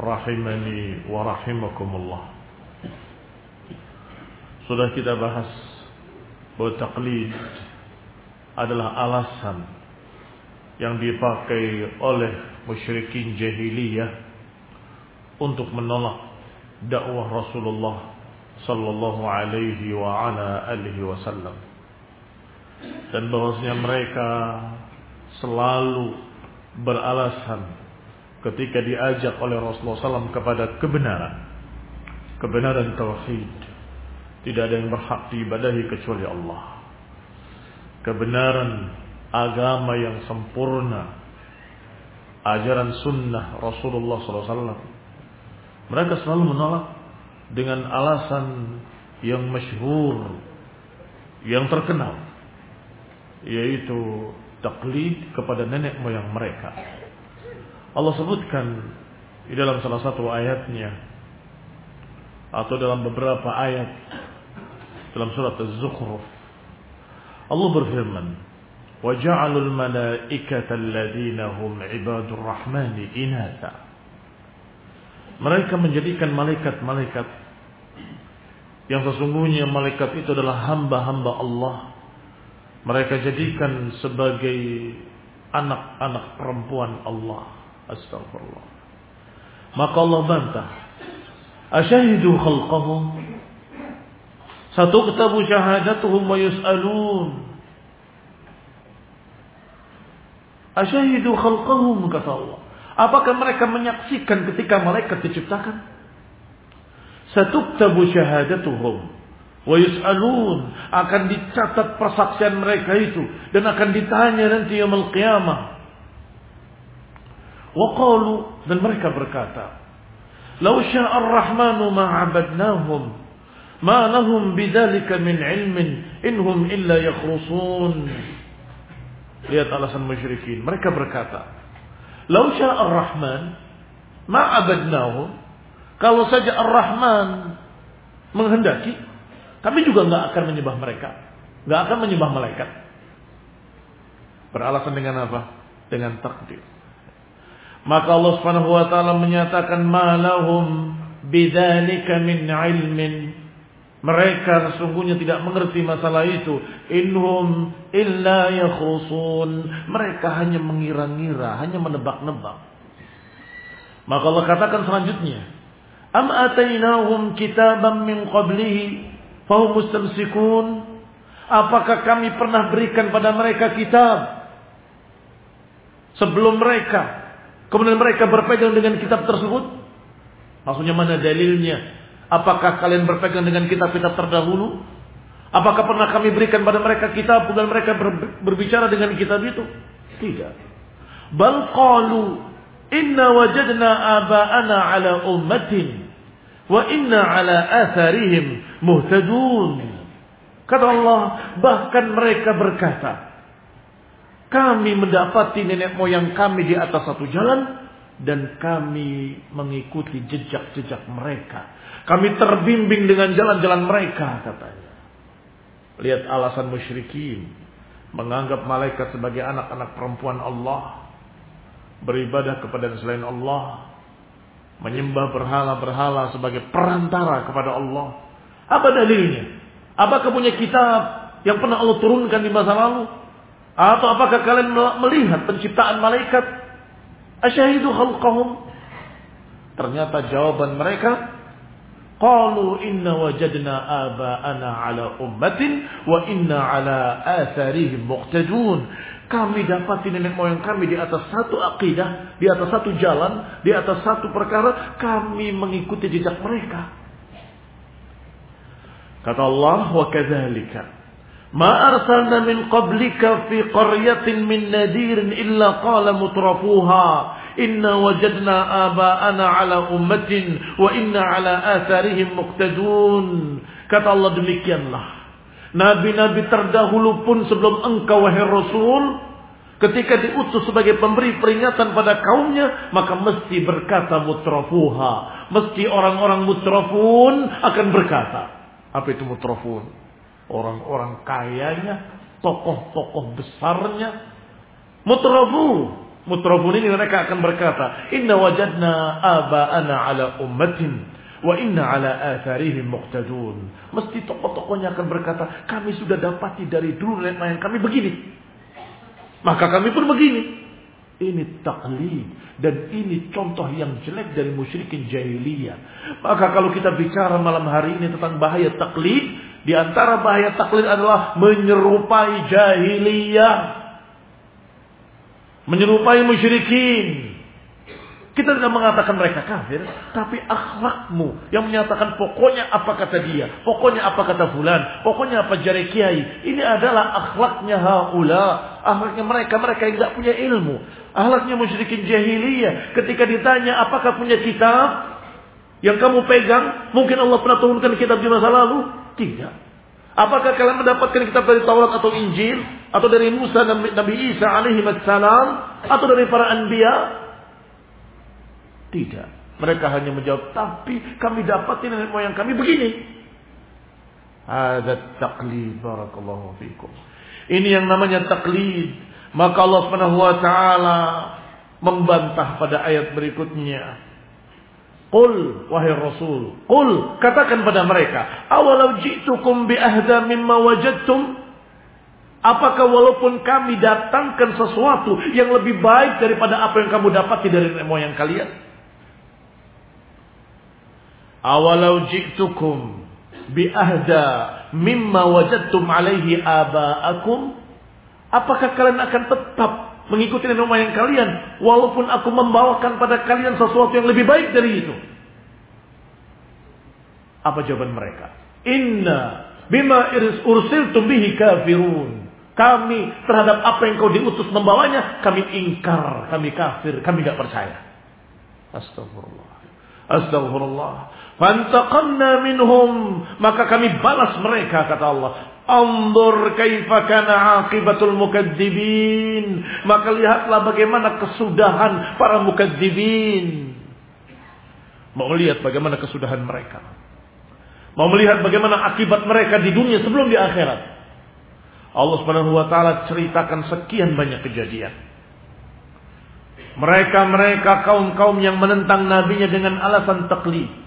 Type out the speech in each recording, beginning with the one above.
rahimani wa rahimakumullah. Sudah kita bahas bahwa taklid adalah alasan yang dipakai oleh musyrikin jahiliyah untuk menolak dakwah Rasulullah sallallahu alaihi wa ala alihi wasallam. Dan bahwasanya mereka selalu beralasan ketika diajak oleh Rasulullah SAW kepada kebenaran. Kebenaran tauhid. Tidak ada yang berhak diibadahi kecuali Allah. Kebenaran agama yang sempurna. Ajaran sunnah Rasulullah SAW. Mereka selalu menolak dengan alasan yang masyhur, yang terkenal. Yaitu taklid kepada nenek moyang mereka. Allah sebutkan di dalam salah satu ayatnya atau dalam beberapa ayat dalam surat Az-Zukhruf Allah berfirman وَجَعَلُوا الْمَلَائِكَةَ الَّذِينَ هُمْ عِبَادُ الرَّحْمَنِ إِنَاثًا Mereka menjadikan malaikat-malaikat yang sesungguhnya malaikat itu adalah hamba-hamba Allah mereka jadikan sebagai anak-anak perempuan Allah. Astagfirullah. Maka Allah bantah. Asyahidu khalqahum. Satu ketabu syahadatuhum wa yus'alun. Asyahidu khalqahum kata Allah. Apakah mereka menyaksikan ketika malaikat diciptakan? Satuktabu syahadatuhum wa yus'alun akan dicatat persaksian mereka itu dan akan ditanya nanti yaumul qiyamah wa qalu dan mereka berkata law syaa ar-rahmanu ma 'abadnahum ma lahum bidzalika min 'ilmin inhum illa yakhrusun lihat alasan musyrikin mereka berkata law syaa ar-rahman ma 'abadnahum kalau saja ar-rahman menghendaki kami juga nggak akan menyembah mereka, nggak akan menyembah malaikat. Beralasan dengan apa? Dengan takdir. Maka Allah Subhanahu wa taala menyatakan malahum bidzalika min ilmin. Mereka sesungguhnya tidak mengerti masalah itu. Inhum illa yakhrusun. Mereka hanya mengira-ngira, hanya menebak-nebak. Maka Allah katakan selanjutnya, Am atainahum kitaban min qablihi fahum mustamsikun? Apakah kami pernah berikan pada mereka kitab sebelum mereka kemudian mereka berpegang dengan kitab tersebut? Maksudnya mana dalilnya? Apakah kalian berpegang dengan kitab-kitab terdahulu? Apakah pernah kami berikan pada mereka kitab dan mereka berbicara dengan kitab itu? Tidak. Bal qalu inna wajadna aba'ana ala ummatin wa inna ala atharihim muhtadun. Kata Allah, bahkan mereka berkata, kami mendapati nenek moyang kami di atas satu jalan dan kami mengikuti jejak-jejak mereka. Kami terbimbing dengan jalan-jalan mereka katanya. Lihat alasan musyrikin menganggap malaikat sebagai anak-anak perempuan Allah beribadah kepada selain Allah, menyembah berhala-berhala sebagai perantara kepada Allah. Apa dalilnya? Apakah punya kitab yang pernah Allah turunkan di masa lalu? Atau apakah kalian melihat penciptaan malaikat? Asyahidu khalqahum? Ternyata jawaban mereka Qalu inna wajadna aba'ana ala ummatin wa inna ala atharihim muqtadun. Kami dapati nenek moyang kami di atas satu akidah, di atas satu jalan, di atas satu perkara, kami mengikuti jejak mereka. Kata Allah, wa kadzalika ma arsalna min qablika fi qaryatin min nadirin illa qala mutrafuha inna wajadna aba'ana ala ummatin wa inna ala atharihim muqtadun. Kata Allah demikianlah. Nabi-nabi terdahulu pun sebelum engkau wahai Rasul ketika diutus sebagai pemberi peringatan pada kaumnya maka mesti berkata mutrafuha. Mesti orang-orang mutrafun akan berkata apa itu mutrafun orang-orang kayanya tokoh-tokoh besarnya mutrafu mutrafun ini mereka akan berkata inna wajadna aba'ana ala ummatin Wa inna ala atharihim muqtadun. Mesti tokoh-tokohnya akan berkata, kami sudah dapati dari dulu nenek moyang kami begini. Maka kami pun begini. Ini taklid dan ini contoh yang jelek dari musyrikin jahiliyah. Maka kalau kita bicara malam hari ini tentang bahaya taklid, di antara bahaya taklid adalah menyerupai jahiliyah. Menyerupai musyrikin. Kita tidak mengatakan mereka kafir, tapi akhlakmu yang menyatakan pokoknya apa kata dia, pokoknya apa kata fulan, pokoknya apa jari kiai. Ini adalah akhlaknya haula, akhlaknya mereka mereka yang tidak punya ilmu, akhlaknya musyrikin jahiliyah. Ketika ditanya apakah punya kitab yang kamu pegang, mungkin Allah pernah turunkan kitab di masa lalu? Tidak. Apakah kalian mendapatkan kitab dari Taurat atau Injil atau dari Musa dan Nabi Isa alaihi salam atau dari para anbiya? Tidak. Mereka hanya menjawab, tapi kami dapatin nenek moyang kami begini. Ada taklid barakallahu fikum. Ini yang namanya taklid. Maka Allah Subhanahu wa taala membantah pada ayat berikutnya. Qul wahai Rasul, qul katakan pada mereka, awalau ji'tukum bi ahda mimma wajadtum Apakah walaupun kami datangkan sesuatu yang lebih baik daripada apa yang kamu dapati dari nenek moyang kalian? awalau ji'tukum bi ahda mimma wajadtum alaihi aba'akum apakah kalian akan tetap mengikuti nenek moyang kalian walaupun aku membawakan pada kalian sesuatu yang lebih baik dari itu. Apa jawaban mereka? Inna bima ursiltum bihi kafirun. Kami terhadap apa yang kau diutus membawanya kami ingkar kami kafir kami tidak percaya. Astagfirullah astagfirullah Fantaqamna minhum. Maka kami balas mereka kata Allah. Anzur kaifa kana aqibatul mukadzibin. Maka lihatlah bagaimana kesudahan para mukadzibin. Mau melihat bagaimana kesudahan mereka. Mau melihat bagaimana akibat mereka di dunia sebelum di akhirat. Allah Subhanahu wa taala ceritakan sekian banyak kejadian. Mereka-mereka kaum-kaum yang menentang nabinya dengan alasan taklid.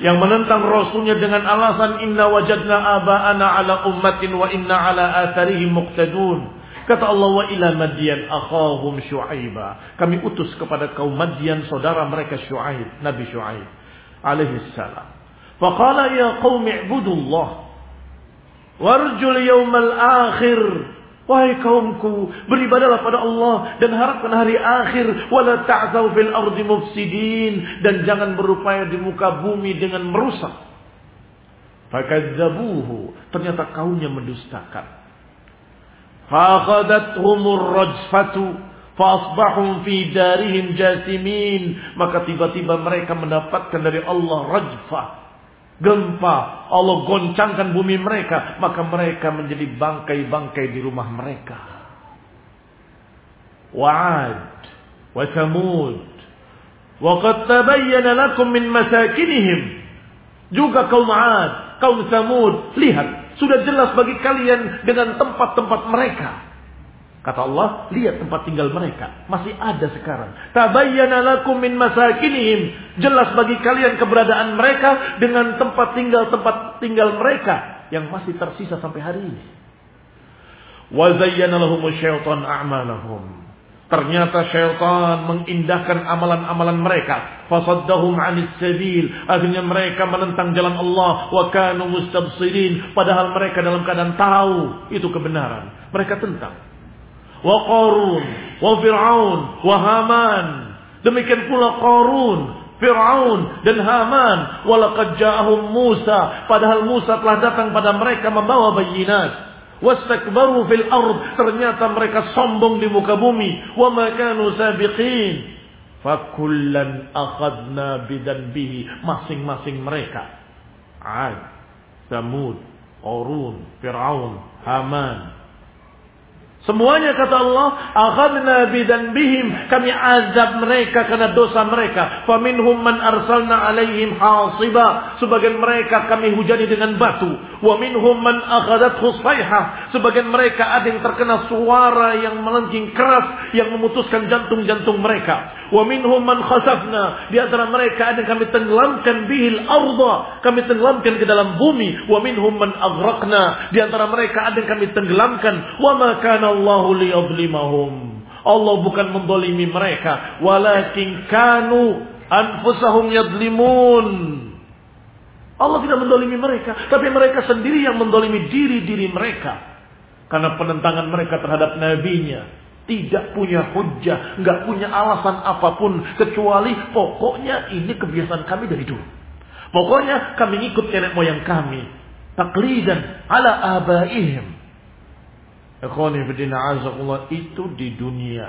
Yang menentang rasulnya dengan alasan inna wajadna aba'ana ala ummatin wa inna ala atharihim muqtadun. Kata Allah wa ila Madian akhahum Syuaiba. Kami utus kepada kaum Madian saudara mereka Syuaib, Nabi Syuaib alaihi salam. Faqala ya qaumi ibudullah warjul yaumal akhir. Wahai kaumku, beribadalah pada Allah dan harapkan hari akhir. Wala ta'zau fil ardi mufsidin. Dan jangan berupaya di muka bumi dengan merusak. Fakadzabuhu. Ternyata kaumnya mendustakan. Fakhadathumur rajfatu fasbahum fi darihim jasimin maka tiba-tiba mereka mendapatkan dari Allah rajfah gempa. Allah goncangkan bumi mereka. Maka mereka menjadi bangkai-bangkai di rumah mereka. Wa'ad wa thamud. Wa qad tabayyana lakum min masakinihim. Juga kaum 'ad kaum Thamud. Lihat sudah jelas bagi kalian dengan tempat-tempat mereka. Kata Allah, lihat tempat tinggal mereka. Masih ada sekarang. Tabayyana lakum min masakinihim. Jelas bagi kalian keberadaan mereka dengan tempat tinggal-tempat tinggal mereka yang masih tersisa sampai hari ini. Wa zayyana lahum syaitan a'malahum. Ternyata syaitan mengindahkan amalan-amalan mereka. Fasaddahum anis sabil. Akhirnya mereka menentang jalan Allah. Wa kanu mustabsirin. Padahal mereka dalam keadaan tahu itu kebenaran. Mereka tentang. Wa Qarun. Wa Fir'aun. Wa Haman. Demikian pula Qarun. Fir'aun dan Haman. Walakad ja'ahum Musa. Padahal Musa telah datang pada mereka membawa bayinat wastakbaru fil ard ternyata mereka sombong di muka bumi wa ma kanu sabiqin fakullan akhadna bidanbihi masing-masing mereka Ad Samud Orun Fir'aun Haman Semuanya kata Allah, akhadna bidan bihim, kami azab mereka karena dosa mereka. Faminhum man arsalna alaihim hasiba, sebagian mereka kami hujani dengan batu. Wa minhum man akhadat khusayha, sebagian mereka ada yang terkena suara yang melengking keras yang memutuskan jantung-jantung mereka. Wa minhum man khasafna, di antara mereka ada yang kami tenggelamkan bihil arda, kami tenggelamkan ke dalam bumi. Wa minhum man aghraqna, di antara mereka ada yang kami tenggelamkan. Wa ma kana Allah liyadlimahum. Allah bukan mendolimi mereka. Walakin kanu anfusahum yadlimun. Allah tidak mendolimi mereka. Tapi mereka sendiri yang mendolimi diri-diri mereka. Karena penentangan mereka terhadap nabinya. Tidak punya hujah. nggak punya alasan apa pun. Kecuali pokoknya ini kebiasaan kami dari dulu. Pokoknya kami ikut nenek moyang kami. Taklidan ala abaihim. Itu di dunia.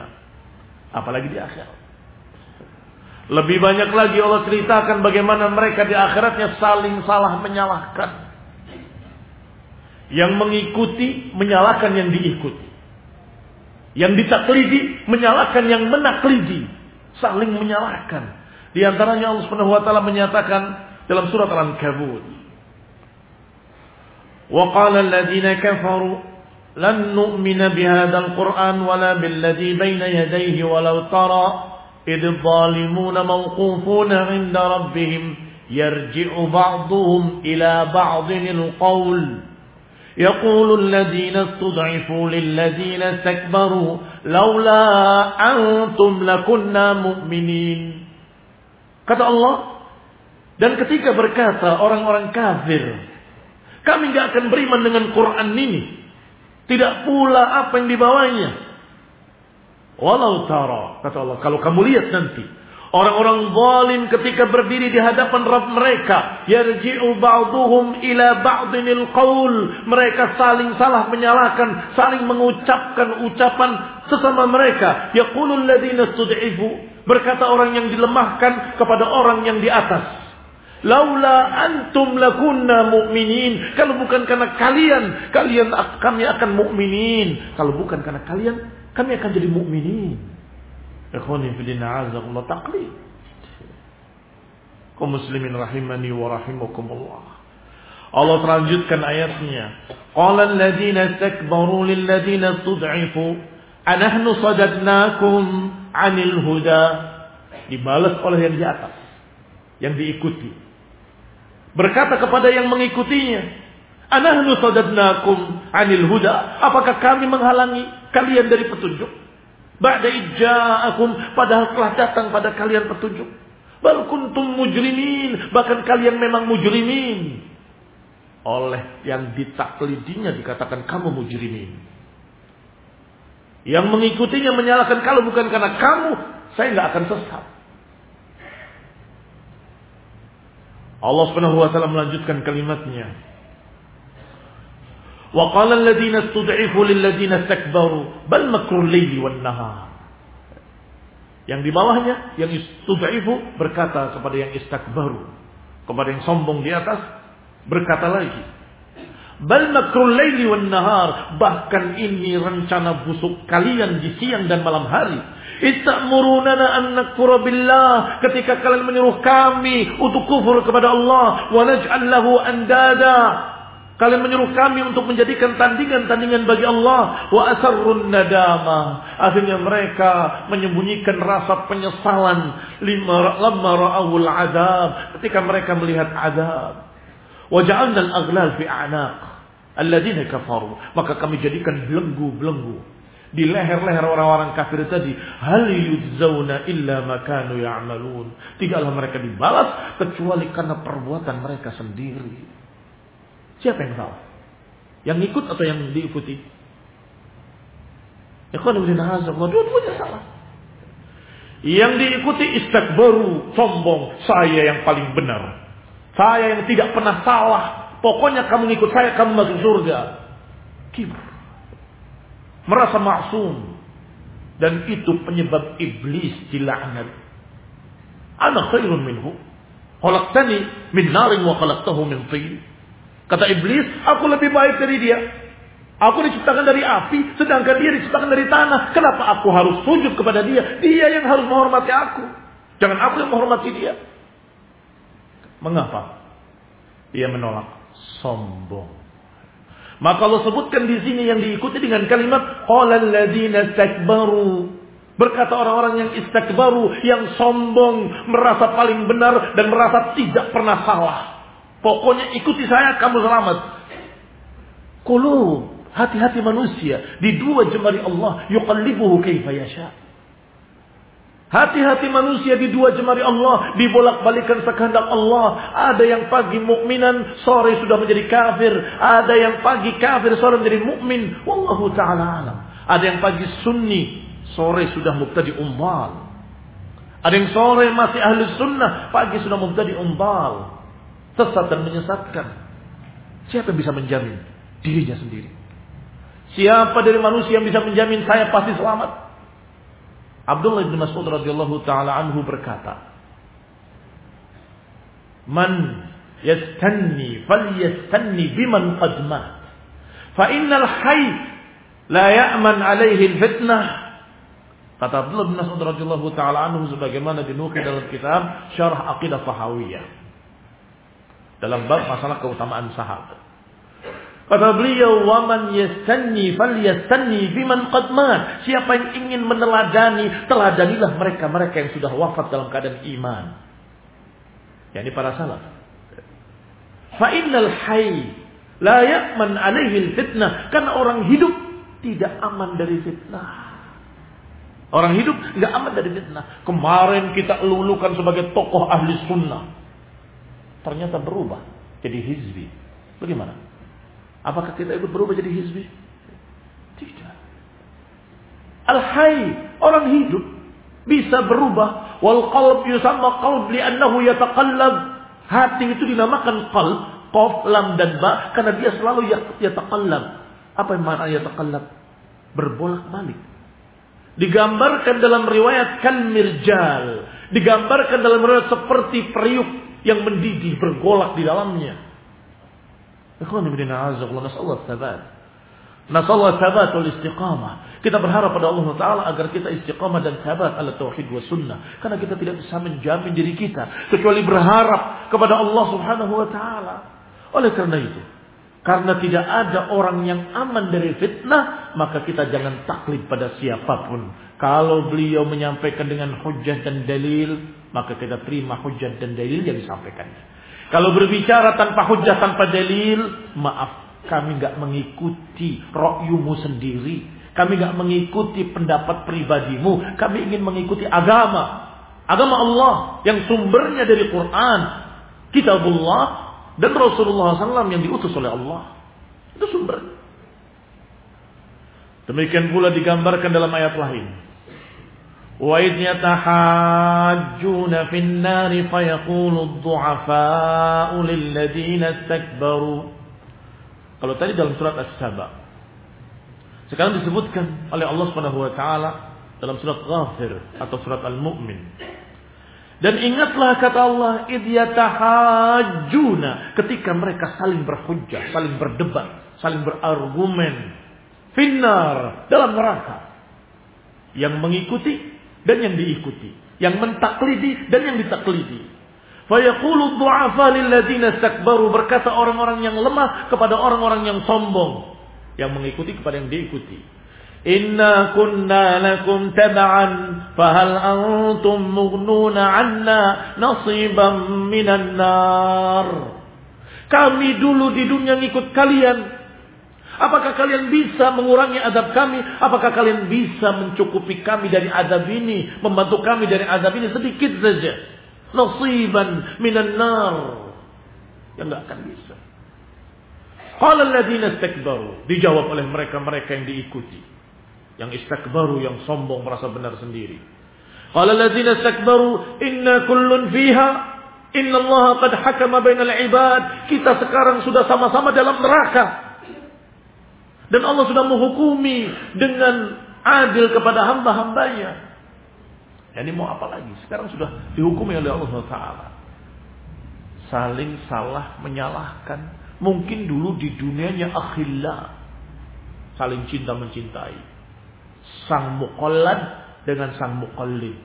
Apalagi di akhirat. Lebih banyak lagi Allah ceritakan bagaimana mereka di akhiratnya saling salah menyalahkan. Yang mengikuti menyalahkan yang diikuti. Yang ditaklidi menyalahkan yang menaklidi. Saling menyalahkan. Di antaranya Allah Subhanahu wa taala menyatakan dalam surat Al-Ankabut. Wa qala alladziina kafaru لن نؤمن بهذا القرآن ولا بالذي بين يديه ولو ترى إذ الظالمون موقوفون عند ربهم يرجع بعضهم إلى بعض القول. يقول الذين استضعفوا للذين استكبروا لولا أنتم لكنا مؤمنين. Kata Allah dan ketika berkata orang-orang kafir kami nggak akan beriman dengan Quran ini. Tidak pula apa yang dibawanya. Walau tara, kata Allah, kalau kamu lihat nanti, orang-orang zalim ketika berdiri di hadapan Rabb mereka, yarji'u ba'duhum ila ba'dinil qaul, mereka saling salah menyalahkan, saling mengucapkan ucapan sesama mereka. Yaqulul ladzina stud'ifu, berkata orang yang dilemahkan kepada orang yang di atas. Laula antum lakunna mu'minin. Kalau bukan karena kalian, kalian kami akan mukminin. Kalau bukan karena kalian, kami akan jadi mukminin. Ikhwani fi din azakumullah taqlid. Kaum muslimin rahimani wa rahimakumullah. Allah terlanjutkan ayatnya. Qala alladziina istakbaru lil istud'ifu anahnu sadadnakum anil huda dibalas oleh yang di atas yang diikuti berkata kepada yang mengikutinya anahnu sadadnakum anil huda apakah kami menghalangi kalian dari petunjuk ba'da ijja'akum padahal telah datang pada kalian petunjuk bal kuntum mujrimin bahkan kalian memang mujrimin oleh yang ditaklidinya dikatakan kamu mujrimin. Yang mengikutinya menyalahkan kalau bukan karena kamu, saya nggak akan sesat. Allah Subhanahu wa taala melanjutkan kalimatnya. Wa qala alladziina istud'ifu lil ladziina istakbaru bal makrul laili wan nahar. Yang di bawahnya yang istud'ifu berkata kepada yang istakbaru, kepada yang sombong di atas, Berkata lagi, Bal makrul laili wan nahar. Bahkan ini rencana busuk kalian di siang dan malam hari. Istamurunana an nakfura billah. Ketika kalian menyuruh kami untuk kufur kepada Allah. Wa naj'al lahu andada. Kalian menyuruh kami untuk menjadikan tandingan-tandingan bagi Allah. Wa asarrun nadama. Akhirnya mereka menyembunyikan rasa penyesalan. Lima ra'awul azab. Ketika mereka melihat azab. Waja'alna al-aghlal fi a'naq alladzina kafaru. Maka kami jadikan belenggu-belenggu di leher-leher orang-orang kafir tadi. Hal yudzawna illa ma kanu ya'malun. Tidaklah mereka dibalas kecuali karena perbuatan mereka sendiri. Siapa yang salah? Yang ikut atau yang diikuti? Ikhwan ibn dua-duanya salah. Yang diikuti istakbaru, sombong, saya yang paling benar. Saya yang tidak pernah salah. Pokoknya kamu ngikut saya, kamu masuk surga. Kibr. Merasa maksum. Dan itu penyebab iblis dilaknat. Ana khairun minhu. Khalaqtani min narin wa khalaqtahu min tin. Kata iblis, aku lebih baik dari dia. Aku diciptakan dari api, sedangkan dia diciptakan dari tanah. Kenapa aku harus sujud kepada dia? Dia yang harus menghormati aku. Jangan aku yang menghormati dia. Mengapa? Ia menolak sombong. Maka Allah sebutkan di sini yang diikuti dengan kalimat. Berkata orang-orang yang istakbaru, yang sombong, merasa paling benar dan merasa tidak pernah salah. Pokoknya ikuti saya, kamu selamat. Kulu, hati-hati manusia di dua jemari Allah yuqallibuhu kaifa. Hati-hati manusia di dua jemari Allah dibolak-balikan sekehendak Allah. Ada yang pagi mukminan, sore sudah menjadi kafir. Ada yang pagi kafir, sore menjadi mukmin. Wallahu taala alam. Ada yang pagi sunni, sore sudah mubtadi umbal. Ada yang sore masih ahli sunnah, pagi sudah mubtadi umbal. Sesat dan menyesatkan. Siapa yang bisa menjamin? Dirinya sendiri. Siapa dari manusia yang bisa menjamin saya pasti selamat? Abdullah bin Mas'ud radhiyallahu taala anhu berkata, "Man yastanni falyastanni biman qad mat. Fa innal hayy la ya'man alaihi al-fitnah." Kata Abdullah bin Mas'ud radhiyallahu taala anhu sebagaimana dinukil dalam kitab Syarah Aqidah Tahawiyah. Dalam bab masalah keutamaan sahabat. Kata beliau, "Waman yastanni falyastanni biman qad mat." Siapa yang ingin meneladani, teladanilah mereka-mereka yang sudah wafat dalam keadaan iman. Yani para salaf. Fa innal hayy la ya'man alaihi fitnah. Karena orang hidup tidak aman dari fitnah. Orang hidup nggak aman dari fitnah. Kemarin kita lulukan sebagai tokoh ahli sunnah. Ternyata berubah jadi hizbi. Bagaimana? Apakah kita ikut berubah jadi hizbi? Tidak. Al-hayy, orang hidup bisa berubah. Wal qalb yusamma qalb li'annahu yataqallab. Hati itu dinamakan qalb, qaf, lam dan ba karena dia selalu yataqallab. Apa yang makna yataqallab? Berbolak-balik. Digambarkan dalam riwayat kan mirjal. Digambarkan dalam riwayat seperti periuk yang mendidih bergolak di dalamnya. Ikhwan ibn a'azakullah nasallahu thabat. Nasallahu thabat wal istiqamah. Kita berharap pada Allah Ta'ala agar kita istiqamah dan thabat ala tauhid wa sunnah. Karena kita tidak bisa menjamin diri kita. Kecuali berharap kepada Allah Subhanahu wa Ta'ala. Oleh karena itu. Karena tidak ada orang yang aman dari fitnah, maka kita jangan taklid pada siapa pun. Kalau beliau menyampaikan dengan hujah dan dalil, maka kita terima hujah dan dalil yang disampaikannya. Kalau berbicara tanpa hujah, tanpa dalil, maaf, kami nggak mengikuti rokyumu sendiri. Kami nggak mengikuti pendapat pribadimu. Kami ingin mengikuti agama. Agama Allah yang sumbernya dari Quran, Kitabullah, dan Rasulullah SAW yang diutus oleh Allah. Itu sumber. Demikian pula digambarkan dalam ayat lain. وَإِذْ يَتَحَاجُّونَ فِي النَّارِ فَيَقُولُ الضُّعَفَاءُ لِلَّذِينَ اسْتَكْبَرُوا Kalau tadi dalam surat As-Saba. Sekarang disebutkan oleh Allah Subhanahu wa taala dalam surat Ghafir atau surat Al-Mu'min. Dan ingatlah kata Allah, idyatahajuna ketika mereka saling berhujjah, saling berdebat, saling berargumen. Finnar dalam neraka. Yang mengikuti dan yang diikuti. Yang mentaklidi dan yang ditaklidi. Fayaqulu du'afa lilladzina istakbaru berkata orang-orang yang lemah kepada orang-orang yang sombong. Yang mengikuti kepada yang diikuti. Inna kunna lakum tab'an fahal antum mughnuna 'anna nasiban minan nar. Kami dulu di dunia ngikut kalian. Apakah kalian bisa mengurangi adab kami? Apakah kalian bisa mencukupi kami dari adab ini? Membantu kami dari adab ini sedikit saja. Nasiban minan nar. Yang enggak akan bisa. Qala alladziina istakbaru. Dijawab oleh mereka-mereka yang diikuti. Yang istakbaru, yang sombong merasa benar sendiri. Qala alladzina istakbaru inna kullun fiha inna Allah qad hakama bainal ibad. Kita sekarang sudah sama-sama dalam neraka. Dan Allah sudah menghukumi dengan adil kepada hamba-hambanya. Ya, ini mau apa lagi? Sekarang sudah dihukumi oleh Allah Taala. Saling salah menyalahkan. Mungkin dulu di dunianya akhillah. Saling cinta mencintai sang muqallad dengan sang muqallid.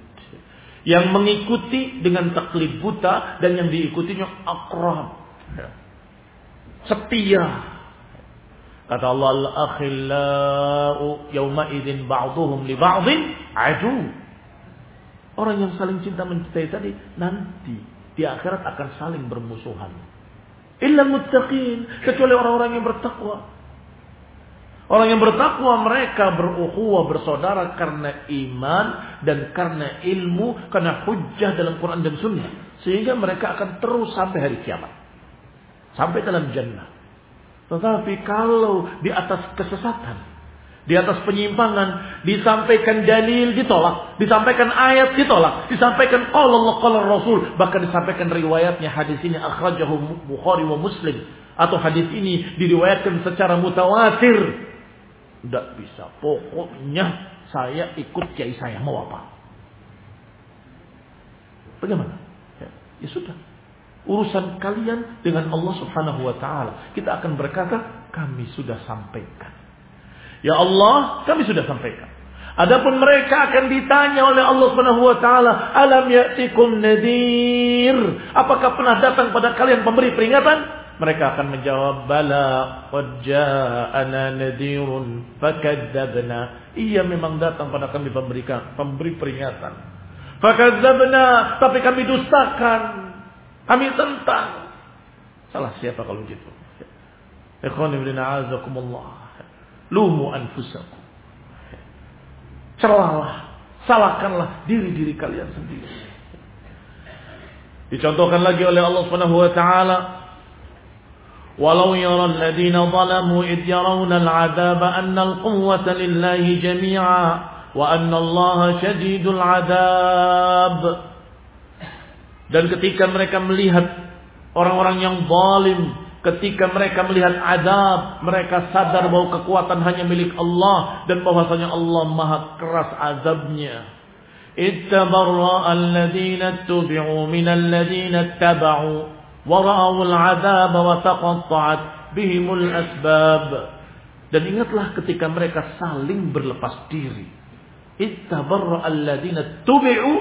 Yang mengikuti dengan taklid buta dan yang diikutinya akrab. Setia. Kata Allah al-akhillau yawma idzin ba'dhum li ba'dhin adu. Orang yang saling cinta mencintai tadi nanti di akhirat akan saling bermusuhan. Illa muttaqin kecuali orang-orang yang bertakwa. Orang yang bertakwa mereka berukhuwah bersaudara karena iman dan karena ilmu, karena hujah dalam Quran dan Sunnah. Sehingga mereka akan terus sampai hari kiamat. Sampai dalam jannah. Tetapi kalau di atas kesesatan, di atas penyimpangan, disampaikan dalil ditolak, disampaikan ayat ditolak, disampaikan Allah qala Rasul, bahkan disampaikan riwayatnya hadis ini akhrajahu Bukhari wa Muslim atau hadis ini diriwayatkan secara mutawatir tidak bisa. Pokoknya saya ikut kiai saya. Mau apa? Bagaimana? Ya, ya sudah. Urusan kalian dengan Allah subhanahu wa ta'ala. Kita akan berkata, kami sudah sampaikan. Ya Allah, kami sudah sampaikan. Adapun mereka akan ditanya oleh Allah Subhanahu wa taala, "Alam ya'tikum nadir?" Apakah pernah datang pada kalian pemberi peringatan? Mereka akan menjawab bala qad ja'ana nadhirun fakadzabna. Iya memang datang pada kami pemberikan pemberi peringatan. Fakadzabna tapi kami dustakan. Kami tentang. Salah siapa kalau gitu? Ikhwani bin a'azakumullah. Lumu anfusakum. Celalah, salahkanlah diri-diri kalian sendiri. Dicontohkan lagi oleh Allah Subhanahu wa taala ولو يرى الذين ظلموا إذ يرون العذاب أن القوة لله جميعا وأن الله شديد العذاب dan ketika mereka melihat orang-orang yang zalim ketika mereka melihat azab mereka sadar bahwa kekuatan hanya milik Allah dan bahwasanya Allah maha keras azabnya ittabarra alladhina tubi'u min alladhina taba'u ورأوا العذاب وتقطعت بهم الأسباب dan ingatlah ketika mereka saling berlepas diri ittabarra alladhina tubi'u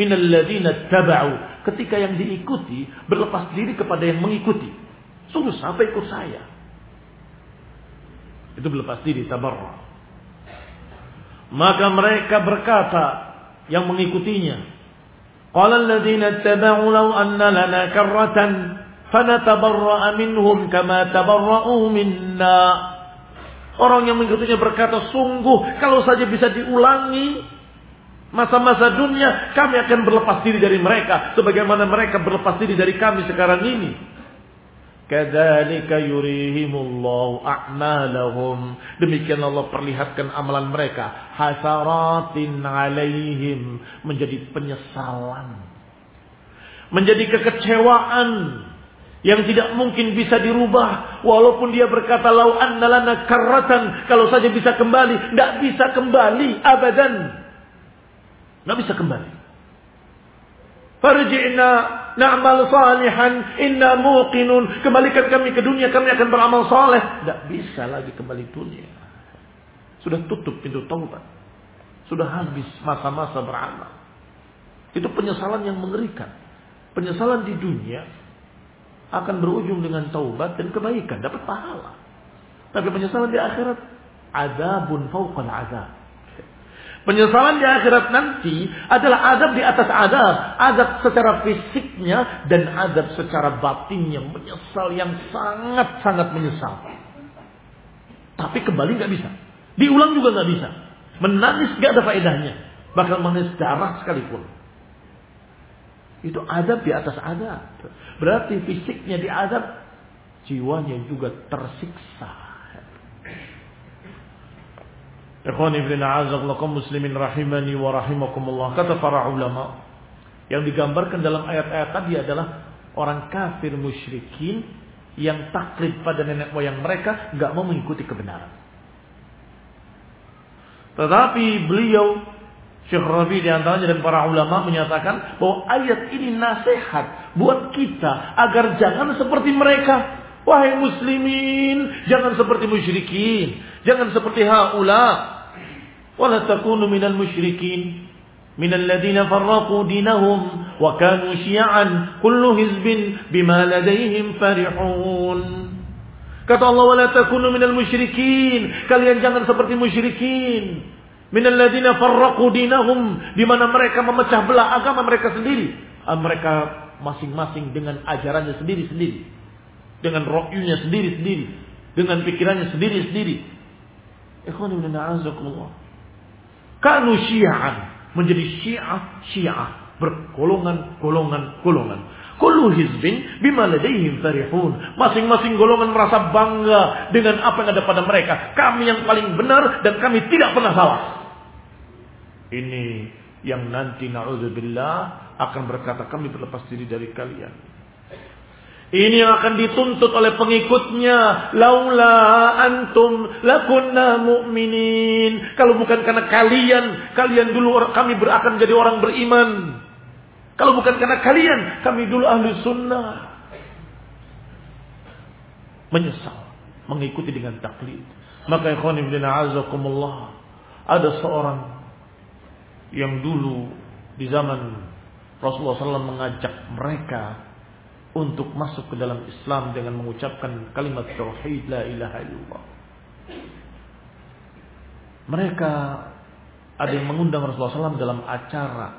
min alladhina taba'u ketika yang diikuti berlepas diri kepada yang mengikuti sungguh sampai ikut saya Itu berlepas diri, tabarra. Maka mereka berkata yang mengikutinya. Qala alladziina ittaba'u law anna lana karratan fanatabarra'a minhum kama tabarra'u minna. Orang yang mengikutinya berkata, sungguh kalau saja bisa diulangi masa-masa dunia, kami akan berlepas diri dari mereka. Sebagaimana mereka berlepas diri dari kami sekarang ini. Kadzalika yurihimullahu a'malahum. Demikian Allah perlihatkan amalan mereka. Hasaratin alaihim. Menjadi penyesalan. Menjadi kekecewaan. Yang tidak mungkin bisa dirubah. Walaupun dia berkata, Lau annalana karratan. Kalau saja bisa kembali. Tidak bisa kembali. Abadan. Tidak bisa kembali. Farji'na na'mal salihan inna muqinun. Kembalikan kami ke dunia, kami akan beramal saleh. Tidak bisa lagi kembali dunia. Sudah tutup pintu taubat. Sudah habis masa-masa beramal. Itu penyesalan yang mengerikan. Penyesalan di dunia akan berujung dengan taubat dan kebaikan, dapat pahala. Tapi penyesalan di akhirat adabun fauqal adab. Penyesalan di akhirat nanti adalah adab di atas adab. Adab secara fisiknya dan adab secara batinnya. Menyesal yang sangat-sangat menyesal. Tapi kembali nggak bisa. Diulang juga nggak bisa. Menangis nggak ada faedahnya. Bahkan menangis darah sekalipun. Itu adab di atas adab. Berarti fisiknya di adab. Jiwanya juga tersiksa. Ikhwan ibn a'azakum muslimin rahimani wa rahimakumullah. Kata para ulama. Yang digambarkan dalam ayat-ayat tadi adalah orang kafir musyrikin yang taklid pada nenek moyang mereka nggak mau mengikuti kebenaran. Tetapi beliau Syekh Rabi di antaranya dan para ulama menyatakan bahwa ayat ini nasihat buat kita agar jangan seperti mereka. Wahai muslimin, jangan seperti musyrikin, jangan seperti haula. Wala takunu minal musyrikin من الذين فرقوا دينهم وكانوا شيعا كل حزب بما لديهم فرحون Kata Allah wala takunu minal musyrikin. Kalian jangan seperti musyrikin. Minal ladina farraqu dinahum di mana mereka memecah belah agama mereka sendiri. Mereka masing-masing dengan ajarannya sendiri-sendiri dengan rokyunya sendiri-sendiri, dengan pikirannya sendiri-sendiri. Ikhwan ibn a'azakumullah. Kanu syi'an, menjadi syiah, syiah, bergolongan, golongan, golongan. Kullu hizbin bima ladaihim farihun. Masing-masing golongan merasa bangga dengan apa yang ada pada mereka. Kami yang paling benar dan kami tidak pernah salah. Ini yang nanti na'udzubillah akan berkata kami berlepas diri dari kalian. Ini yang akan dituntut oleh pengikutnya. Laula antum lakunna mu'minin. Kalau bukan karena kalian, kalian dulu kami akan jadi orang beriman. Kalau bukan karena kalian, kami dulu ahli sunnah. Menyesal. Mengikuti dengan taklid. Maka ikhwan ibn a'azakumullah. Ada seorang yang dulu di zaman Rasulullah SAW mengajak mereka untuk masuk ke dalam Islam dengan mengucapkan kalimat tauhid la ilaha illallah. Mereka ada yang mengundang Rasulullah SAW dalam acara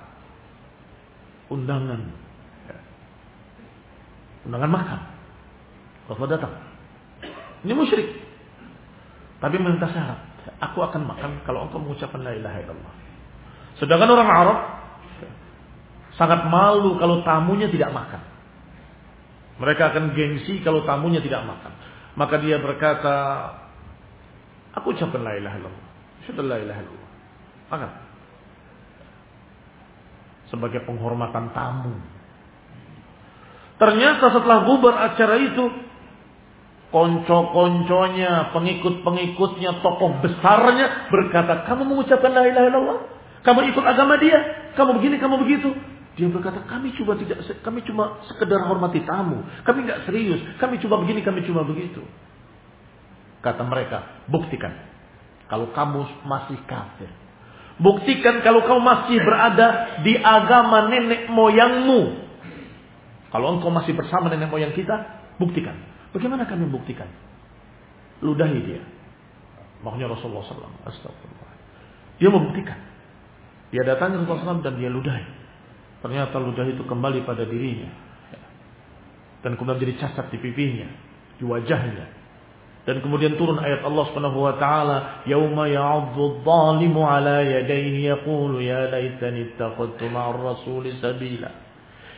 undangan undangan makan. Rasulullah datang. Ini musyrik. Tapi meminta syarat. Aku akan makan kalau engkau mengucapkan la ilaha illallah. Sedangkan orang Arab sangat malu kalau tamunya tidak makan. Mereka akan gengsi kalau tamunya tidak makan. Maka dia berkata, aku ucapkan la ilaha illallah. Sudah la ilaha illallah. Makan. Sebagai penghormatan tamu. Ternyata setelah bubar acara itu, konco-konconya, pengikut-pengikutnya, tokoh besarnya berkata, kamu mengucapkan la ilaha illallah? Kamu ikut agama dia? Kamu begini, kamu begitu? Dia berkata, kami cuma tidak, kami cuma sekedar hormati tamu. Kami nggak serius. Kami cuma begini, kami cuma begitu. Kata mereka, buktikan. Kalau kamu masih kafir. Buktikan kalau kamu masih berada di agama nenek moyangmu. Kalau engkau masih bersama nenek moyang kita, buktikan. Bagaimana kami buktikan? Ludahi dia. Makanya Rasulullah SAW. Astagfirullah. Dia membuktikan. Dia datang ke Rasulullah SAW dan dia ludahi. Ternyata ludah itu kembali pada dirinya. Dan kemudian jadi cacat di pipinya. Di wajahnya. Dan kemudian turun ayat Allah Subhanahu wa taala, "Yauma ya'addu adh-dhalimu 'ala yadayhi yaqulu ya laitani ittakhadtu ma'ar rasuli sabila."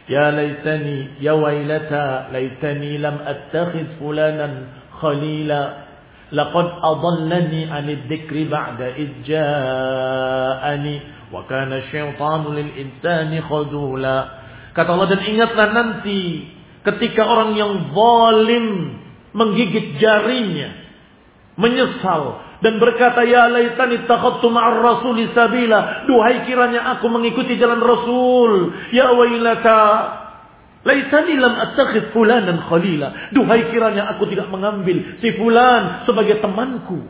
Ya laitani ya wailata laitani lam attakhidh fulanan khalila. Laqad adallani 'anid dhikri ba'da idh ja'ani wa kana syaitanu lil insani khadula. Kata Allah dan ingatlah nanti ketika orang yang zalim menggigit jarinya, menyesal dan berkata ya laitani takhadtu ma'ar rasul sabila duhai kiranya aku mengikuti jalan rasul ya wailata laitani lam attakhid fulanan khalila duhai kiranya aku tidak mengambil si fulan sebagai temanku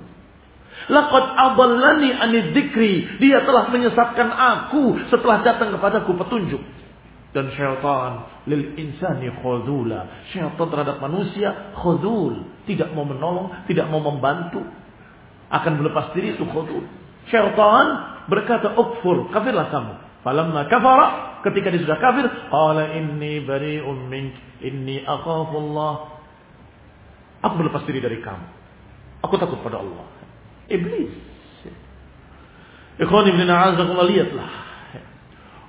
laqad adallani anid dzikri dia telah menyesatkan aku setelah datang kepadaku petunjuk dan syaitan lil insani khudula. Syaitan terhadap manusia khudul, tidak mau menolong, tidak mau membantu. Akan berlepas diri itu khudul. Syaitan berkata, "Ukfur, kafirlah kamu." Falamma kafara, ketika dia sudah kafir, qala inni bari'un mink, inni akhafullah. Aku berlepas diri dari kamu. Aku takut pada Allah. Iblis. Ikhwan ibn a'azakumullah lihatlah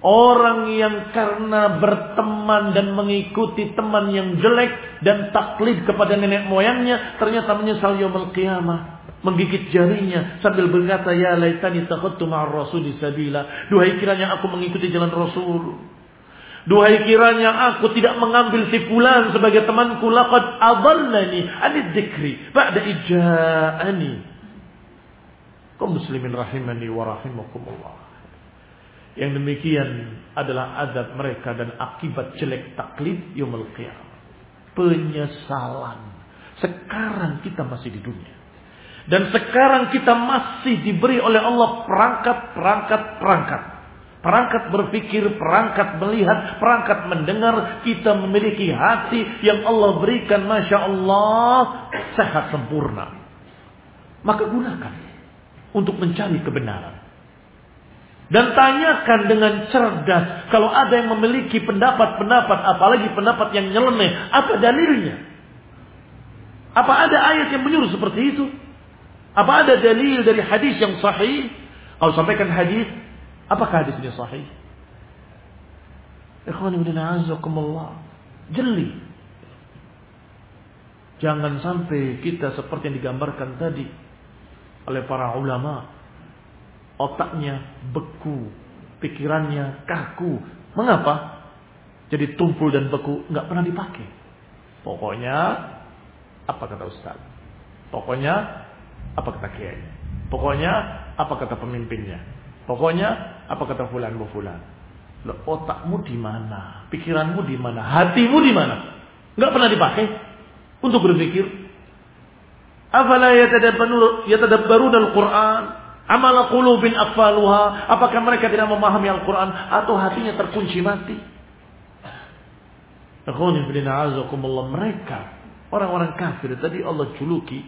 Orang yang karena berteman dan mengikuti teman yang jelek dan taklid kepada nenek moyangnya ternyata menyesal yaumul qiyamah. Menggigit jarinya sambil berkata ya laitani takhuttu ma'ar rasul sabila. Duhai kiranya aku mengikuti jalan Rasul. Duhai kiranya aku tidak mengambil si fulan sebagai temanku laqad adallani anid dzikri ba'da ija'ani. Kaum muslimin rahimani wa rahimakumullah. Yang demikian adalah adab mereka dan akibat jelek taklid yaumul qiyamah. Penyesalan. Sekarang kita masih di dunia. Dan sekarang kita masih diberi oleh Allah perangkat-perangkat perangkat. Perangkat berpikir, perangkat melihat, perangkat mendengar. Kita memiliki hati yang Allah berikan. Masya Allah. Sehat sempurna. Maka gunakan. Untuk mencari kebenaran. Dan tanyakan dengan cerdas. Kalau ada yang memiliki pendapat-pendapat, apalagi pendapat yang nyeleneh, apa dalilnya? Apa ada ayat yang menyuruh seperti itu? Apa ada dalil dari hadis yang sahih? Kalau sampaikan hadis, apakah hadis ini sahih? Ikhwan ibn a'azakumullah. Jeli. Jangan sampai kita seperti yang digambarkan tadi oleh para ulama otaknya beku, pikirannya kaku. Mengapa? Jadi tumpul dan beku, nggak pernah dipakai. Pokoknya apa kata Ustaz? Pokoknya apa kata kiai? Pokoknya apa kata pemimpinnya? Pokoknya apa kata fulan bu fulan? Loh, otakmu di mana? Pikiranmu di mana? Hatimu di mana? Nggak pernah dipakai untuk berpikir. Afala yatadabbaruna al-Qur'an? Amal qulubin akfaluha. Apakah mereka tidak memahami Al-Quran atau hatinya terkunci mati? Mereka orang-orang kafir tadi Allah juluki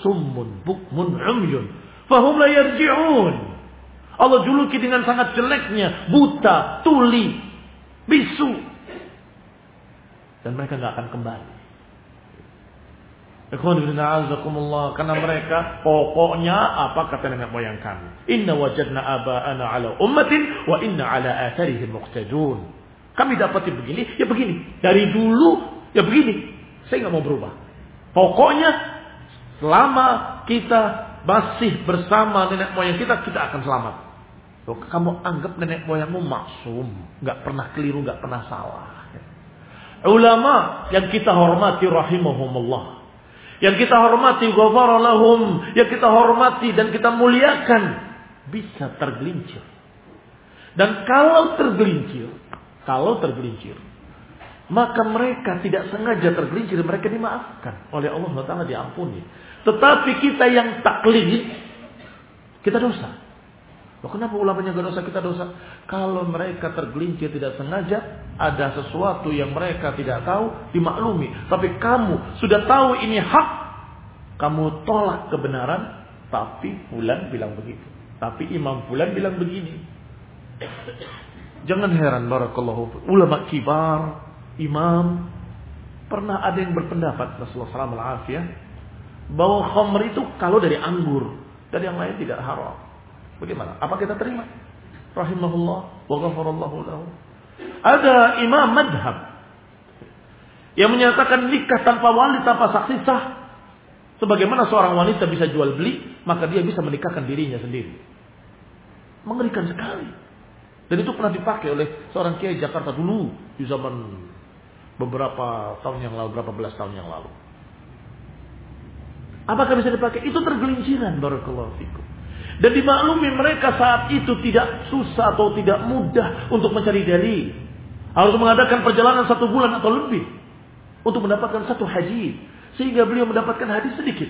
summun bukmun umyun fahum la yarji'un. Allah juluki dengan sangat jeleknya buta, tuli, bisu. Dan mereka nggak akan kembali. Karena mereka pokoknya apa kata nenek moyang kami. Inna wajadna aba'ana ala ummatin wa inna ala atharihim muqtadun. Kami dapati begini, ya begini. Dari dulu, ya begini. Saya nggak mau berubah. Pokoknya selama kita masih bersama nenek moyang kita, kita akan selamat. Loh, kamu anggap nenek moyangmu maksum, nggak pernah keliru, nggak pernah salah. Ulama yang kita hormati rahimahumullah yang kita hormati ghafara lahum, yang kita hormati dan kita muliakan bisa tergelincir. Dan kalau tergelincir, kalau tergelincir, maka mereka tidak sengaja tergelincir, mereka dimaafkan oleh Allah Taala diampuni. Tetapi kita yang taklid, kita dosa. Loh, kenapa ulamanya gak dosa kita dosa? Kalau mereka tergelincir tidak sengaja, ada sesuatu yang mereka tidak tahu, dimaklumi. Tapi kamu sudah tahu ini hak, kamu tolak kebenaran, Tapi Fulan bilang begitu. Tapi Imam Fulan bilang begini. Jangan heran barakallahu ulama kibar, imam pernah ada yang berpendapat Rasulullah SAW bahwa khamr itu kalau dari anggur dari yang lain tidak haram. Bagaimana? Apa kita terima? Rahimahullah wa ghafarallahu lahu. Ada imam madhab yang menyatakan nikah tanpa wali tanpa saksi sah. Sebagaimana seorang wanita bisa jual beli, maka dia bisa menikahkan dirinya sendiri. Mengerikan sekali. Dan itu pernah dipakai oleh seorang kiai Jakarta dulu di zaman beberapa tahun yang lalu, berapa belas tahun yang lalu. Apakah bisa dipakai? Itu tergelinciran barakallahu fikum. Dan dimaklumi mereka saat itu tidak susah atau tidak mudah untuk mencari dalil. Harus mengadakan perjalanan satu bulan atau lebih untuk mendapatkan satu hadis sehingga beliau mendapatkan hadis sedikit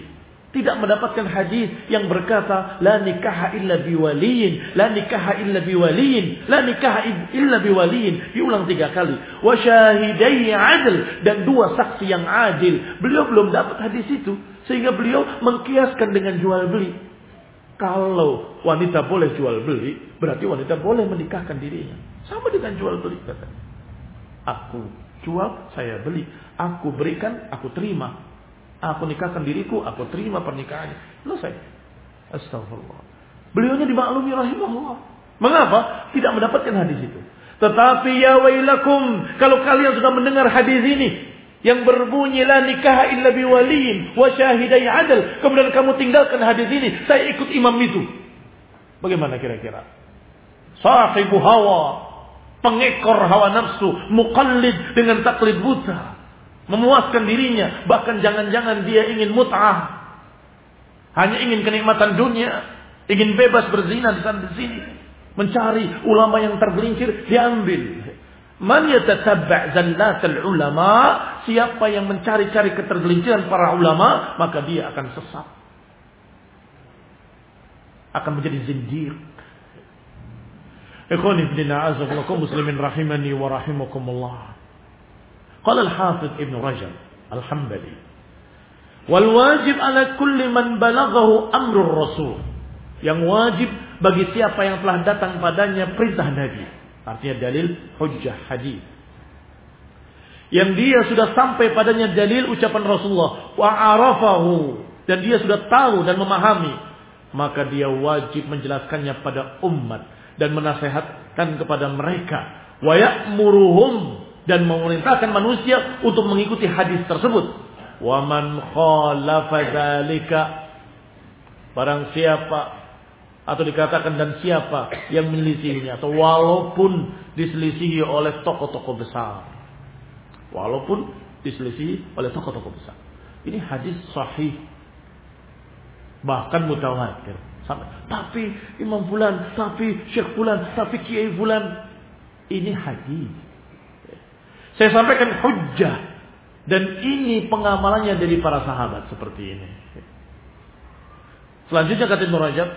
tidak mendapatkan hadis yang berkata la nikaha illa biwaliyin, la nikaha illa biwaliyin, la nikaha illa biwaliyin. Diulang tiga kali. Wa syahidai adil dan dua saksi yang adil. Beliau belum dapat hadis itu sehingga beliau mengkiaskan dengan jual beli. Kalau wanita boleh jual beli, berarti wanita boleh menikahkan dirinya. Sama dengan jual beli katanya. Aku jual, saya beli. Aku berikan, aku terima. Aku nikahkan diriku, aku terima pernikahannya. Selesai. Astagfirullah. Beliaunya dimaklumi rahimahullah. Mengapa? Tidak mendapatkan hadis itu. Tetapi ya wailakum. Kalau kalian sudah mendengar hadis ini. Yang berbunyi la nikah illa biwaliin wa syahidai adal. Kemudian kamu tinggalkan hadis ini. Saya ikut imam itu. Bagaimana kira-kira? Sahibu hawa. Pengekor hawa nafsu. Muqallid dengan taklid buta memuaskan dirinya, bahkan jangan-jangan dia ingin mut'ah. Hanya ingin kenikmatan dunia, ingin bebas berzina di sana sini, mencari ulama yang tergelincir diambil. Man yatatabba' zallatal ulama, siapa yang mencari-cari ketergelinciran para ulama, maka dia akan sesat. Akan menjadi zindir. Ikhwani fillah azabakum muslimin rahimani wa rahimakumullah. "Kata al-Hafidh Ibn Rajab Al-Hanbali wal wajib ala kulli man balaghahu amrul rasul. Yang wajib bagi siapa yang telah datang padanya perintah Nabi. Artinya dalil hujjah hadis. Yang dia sudah sampai padanya dalil ucapan Rasulullah wa arafahu dan dia sudah tahu dan memahami maka dia wajib menjelaskannya pada umat dan menasehatkan kepada mereka wa ya'muruhum dan memerintahkan manusia untuk mengikuti hadis tersebut. Wa man khalafa barang siapa atau dikatakan dan siapa yang menyelisihinya atau walaupun diselisihi oleh tokoh-tokoh besar. Walaupun diselisihi oleh tokoh-tokoh besar. Ini hadis sahih bahkan mutawatir. Tapi Imam Fulan, tapi Syekh Fulan, tapi Kiai Fulan. Ini hadis saya sampaikan hujjah. Dan ini pengamalannya dari para sahabat seperti ini. Selanjutnya kata Ibn Rajab.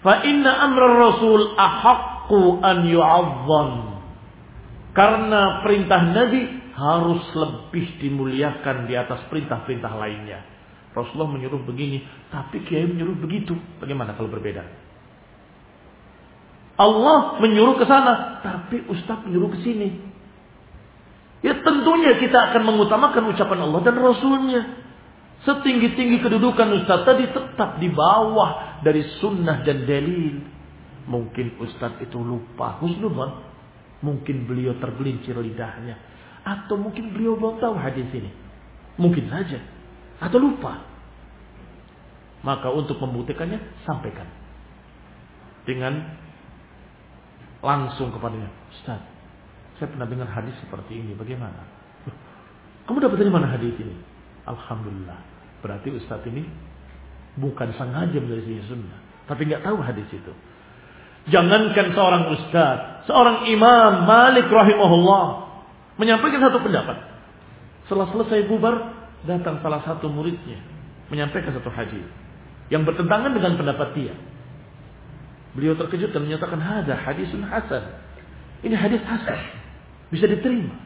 Fa inna amra rasul ahaqqu an yu'azzam. Karena perintah Nabi harus lebih dimuliakan di atas perintah-perintah lainnya. Rasulullah menyuruh begini, tapi Kiai menyuruh begitu. Bagaimana kalau berbeda? Allah menyuruh ke sana, tapi Ustaz menyuruh ke sini. Ya tentunya kita akan mengutamakan ucapan Allah dan Rasulnya. Setinggi-tinggi kedudukan Ustaz tadi tetap di bawah dari sunnah dan dalil. Mungkin Ustaz itu lupa husnudhan. Mungkin beliau tergelincir lidahnya. Atau mungkin beliau belum tahu hadis ini. Mungkin saja. Atau lupa. Maka untuk membuktikannya, sampaikan. Dengan langsung kepadanya. Ustaz, saya pernah dengar hadis seperti ini. Bagaimana? Kamu dapat dari mana hadis ini? Alhamdulillah. Berarti Ustadz ini bukan sengaja sini sunnah. Tapi nggak tahu hadis itu. Jangankan seorang ustadz, seorang imam Malik rahimahullah menyampaikan satu pendapat. Setelah selesai bubar, datang salah satu muridnya menyampaikan satu hadis yang bertentangan dengan pendapat dia. Beliau terkejut dan menyatakan hadis hadisun hasan. Ini hadis hasan bisa diterima.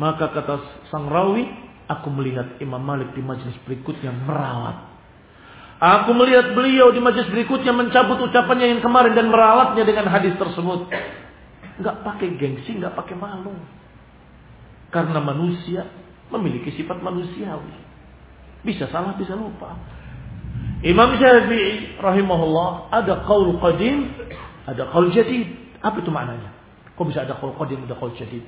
Maka kata sang rawi, aku melihat Imam Malik di majelis berikutnya merawat. Aku melihat beliau di majelis berikutnya mencabut ucapannya yang kemarin dan meralatnya dengan hadis tersebut. Enggak pakai gengsi, enggak pakai malu. Karena manusia memiliki sifat manusiawi. Bisa salah, bisa lupa. Imam Syafi'i rahimahullah ada qaul qadim, ada qaul jadid. Apa itu maknanya? Kok bisa ada qaul qadim, ada qaul jadid?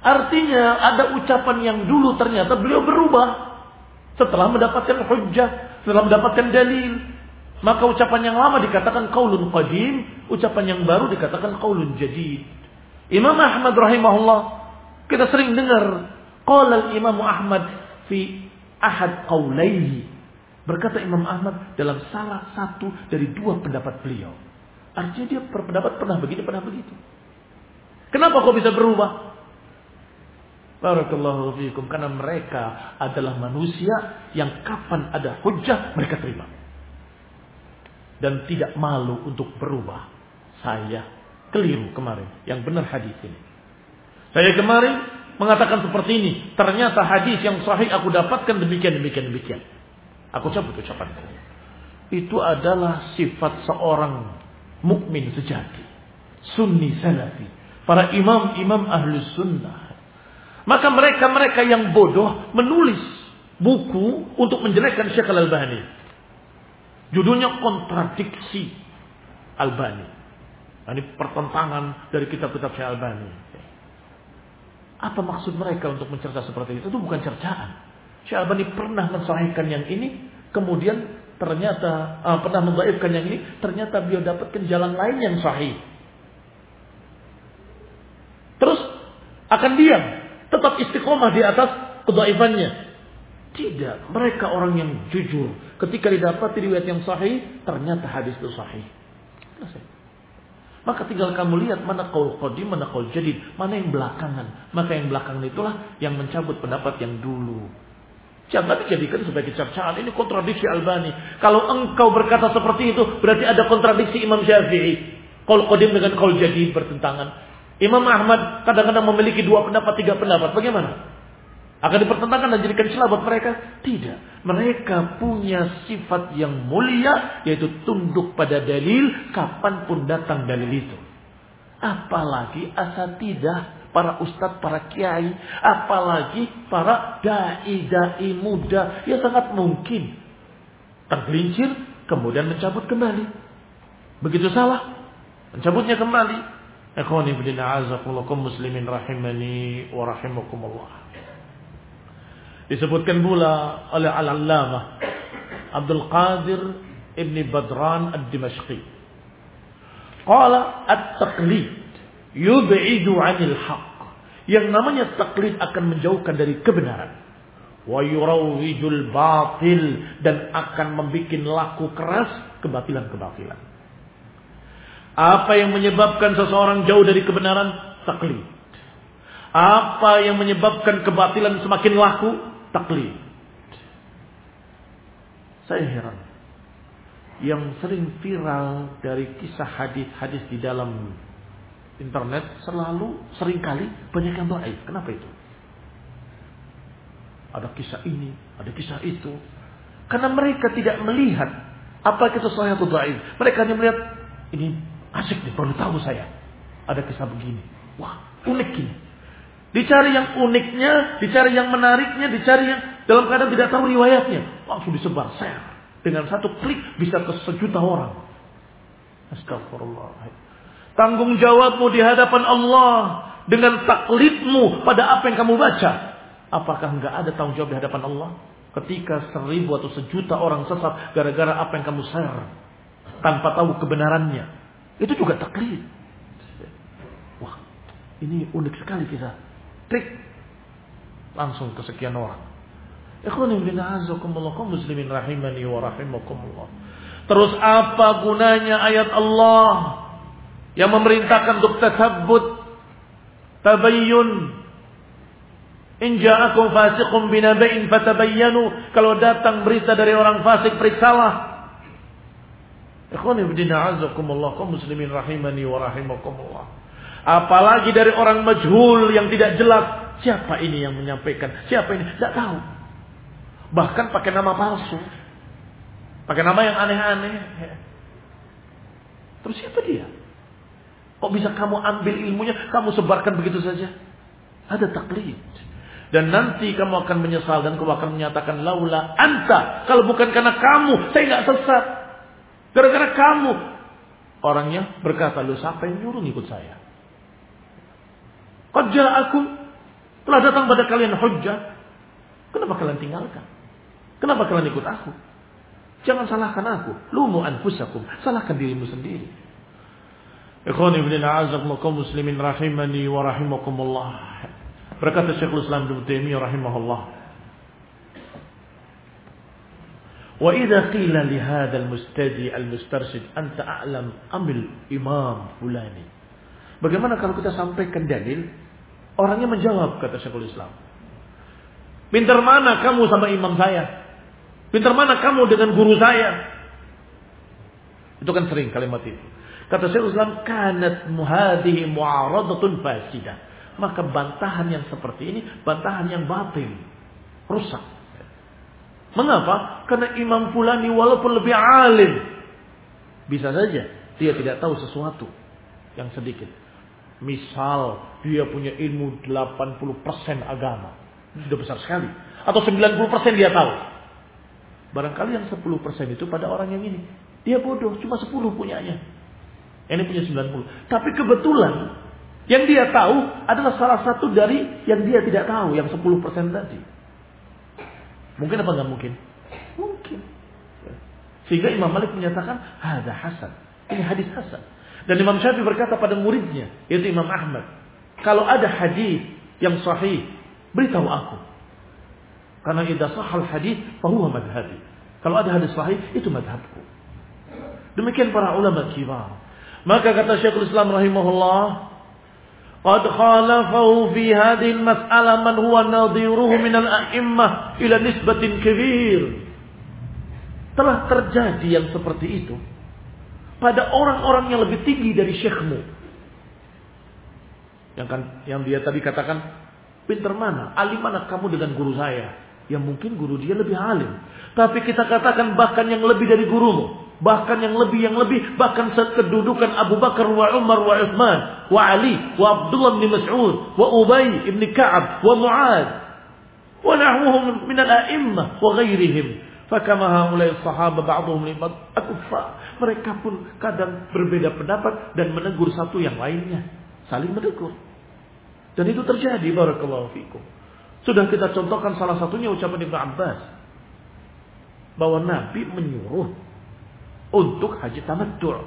Artinya ada ucapan yang dulu ternyata beliau berubah setelah mendapatkan hujjah setelah mendapatkan dalil. Maka ucapan yang lama dikatakan qaulun qadim, ucapan yang baru dikatakan qaulun jadid. Imam Ahmad rahimahullah, kita sering dengar qala Imam Ahmad fi ahad qaulaihi. Berkata Imam Ahmad dalam salah satu dari dua pendapat beliau. Artinya dia berpendapat pernah begini, pernah begitu. Kenapa kok bisa berubah? Barakallahu fiikum karena mereka adalah manusia yang kapan ada hujah mereka terima. Dan tidak malu untuk berubah. Saya keliru kemarin. Yang benar hadis ini. Saya kemarin mengatakan seperti ini. Ternyata hadis yang sahih aku dapatkan demikian, demikian, demikian. Aku cabut ucapanku. Itu adalah sifat seorang mukmin sejati. Sunni salafi. Para imam-imam ahli sunnah maka mereka-mereka yang bodoh menulis buku untuk menjelekkan Syekh Al-Albani. Judulnya kontradiksi Albani. Nah, ini pertentangan dari kitab-kitab Syekh Albani. Apa maksud mereka untuk mencerca seperti itu? Itu bukan cercaan. Syekh Albani pernah mensahihkan yang ini, kemudian ternyata uh, pernah membaikkan yang ini, ternyata beliau dapatkan jalan lain yang sahih. Terus akan diam tetap istiqomah di atas kedaifannya. Tidak, mereka orang yang jujur. Ketika didapati riwayat yang sahih, ternyata hadis itu sahih. Selesai. Maka tinggal kamu lihat mana kaul qadim, mana kaul jadid, mana yang belakangan. Maka yang belakangan itulah yang mencabut pendapat yang dulu. Jangan dijadikan sebagai cercaan. Ini kontradiksi Albani. Kalau engkau berkata seperti itu, berarti ada kontradiksi Imam Syafi'i. Kaul qadim dengan kaul jadid bertentangan. Imam Ahmad kadang-kadang memiliki dua pendapat, tiga pendapat. Bagaimana? Akan dipertentangkan dan jadikan celah buat mereka? Tidak. Mereka punya sifat yang mulia, yaitu tunduk pada dalil, kapan pun datang dalil itu. Apalagi asatidah, para ustadz, para kiai, apalagi para dai-dai muda, ya sangat mungkin tergelincir, kemudian mencabut kembali. Begitu salah, mencabutnya kembali. Ikhwani bin muslimin rahimani wa rahimakumullah. Disebutkan pula oleh Al-Allamah Abdul Qadir Ibn Badran Ad-Dimashqi. Qala at-taqlid yub'idu 'anil haqq. Yang namanya taklid akan menjauhkan dari kebenaran. Wa yurawwijul batil dan akan membuat laku keras kebatilan-kebatilan. Apa yang menyebabkan seseorang jauh dari kebenaran? Taklid. Apa yang menyebabkan kebatilan semakin laku? Taklid. Saya heran. Yang sering viral dari kisah hadis-hadis di dalam internet selalu sering kali banyak yang baik. Kenapa itu? Ada kisah ini, ada kisah itu. Karena mereka tidak melihat apa itu sahih atau dhaif. Mereka hanya melihat ini Asik nih, perlu tahu saya. Ada kisah begini. Wah, unik ini. Dicari yang uniknya, dicari yang menariknya, dicari yang dalam keadaan tidak tahu riwayatnya. Langsung disebar, share. Dengan satu klik bisa ke sejuta orang. Astagfirullah. Tanggung jawabmu di hadapan Allah dengan taklidmu pada apa yang kamu baca. Apakah enggak ada tanggung jawab di hadapan Allah? Ketika seribu atau sejuta orang sesat gara-gara apa yang kamu share. Tanpa tahu kebenarannya. Itu juga taklid. Wah, ini unik sekali kita. Trik langsung ke sekian orang. Ikhwanin bin azakumullah muslimin rahimani wa rahimakumullah. Terus apa gunanya ayat Allah yang memerintahkan untuk tasabbut, tabayyun, In ja'akum fasiqun binaba'in fatabayyanu. Kalau datang berita dari orang fasik, periksalah. Ikhwani bidina azakumullah muslimin rahimani wa rahimakumullah. Apalagi dari orang majhul yang tidak jelas. Siapa ini yang menyampaikan? Siapa ini? Tidak tahu. Bahkan pakai nama palsu. Pakai nama yang aneh-aneh. Terus siapa dia? Kok bisa kamu ambil ilmunya, kamu sebarkan begitu saja? Ada taklid. Dan nanti kamu akan menyesal dan kamu akan menyatakan laula anta. Kalau bukan karena kamu, saya nggak sesat. Gara-gara kamu. Orangnya berkata, lu siapa yang nyuruh ngikut saya? Qad aku telah datang pada kalian hujjah. Kenapa kalian tinggalkan? Kenapa kalian ikut aku? Jangan salahkan aku. Lumu anfusakum. Salahkan dirimu sendiri. Ikhwani ibn a'azakum muslimin rahimani wa rahimakumullah. Berkata Syekhul Islam Ibnu Taimiyah rahimahullah. Wa idza qila li hadzal mustadi al mustarshid anta a'lam amil imam fulani. Bagaimana kalau kita sampaikan dalil orangnya menjawab kata Syekhul Islam. Pintar mana kamu sama imam saya? Pintar mana kamu dengan guru saya? Itu kan sering kalimat itu. Kata Syekhul Islam kanat muhadihi mu'aradatun fasidah maka bantahan yang seperti ini bantahan yang batil, rusak. Mengapa? Karena Imam Fulani walaupun lebih alim, bisa saja dia tidak tahu sesuatu yang sedikit. Misal dia punya ilmu 80% agama. Ini sudah besar sekali. Atau 90% dia tahu. Barangkali yang 10% itu pada orang yang ini. Dia bodoh, cuma 10 punyanya. Ini punya 90. Tapi kebetulan yang dia tahu adalah salah satu dari yang dia tidak tahu, yang 10% tadi. Mungkin apa nggak mungkin? Mungkin. Sehingga Imam Malik menyatakan, ada hasan. Ini hadis hasan. Dan Imam Syafi'i berkata pada muridnya, yaitu Imam Ahmad, kalau ada hadis yang sahih, beritahu aku. Karena idza sahal hadis, fahuwa madhabi. Kalau ada hadis sahih, itu madhabku. Demikian para ulama kibar. Maka kata Syekhul Islam rahimahullah, قد خالفه في هذه المسألة من هو نظيره من الأئمة إلى نسبة كبير telah terjadi yang seperti itu pada orang-orang yang lebih tinggi dari syekhmu yang kan yang dia tadi katakan pinter mana alim mana kamu dengan guru saya yang mungkin guru dia lebih alim tapi kita katakan bahkan yang lebih dari gurumu Bahkan yang lebih yang lebih bahkan kedudukan Abu Bakar wa Umar wa Uthman wa Ali wa Abdullah bin Mas'ud wa Ubay bin Ka'ab wa Mu'ad wa nahwuhum min al-a'immah wa ghairihim. Haulai sahaba ba'dhum li akuffa. Mereka pun kadang berbeda pendapat dan menegur satu yang lainnya. Saling menegur. Dan itu terjadi barakallahu fikum. Sudah kita contohkan salah satunya ucapan Ibnu Abbas bahwa Nabi menyuruh untuk haji tamattu'.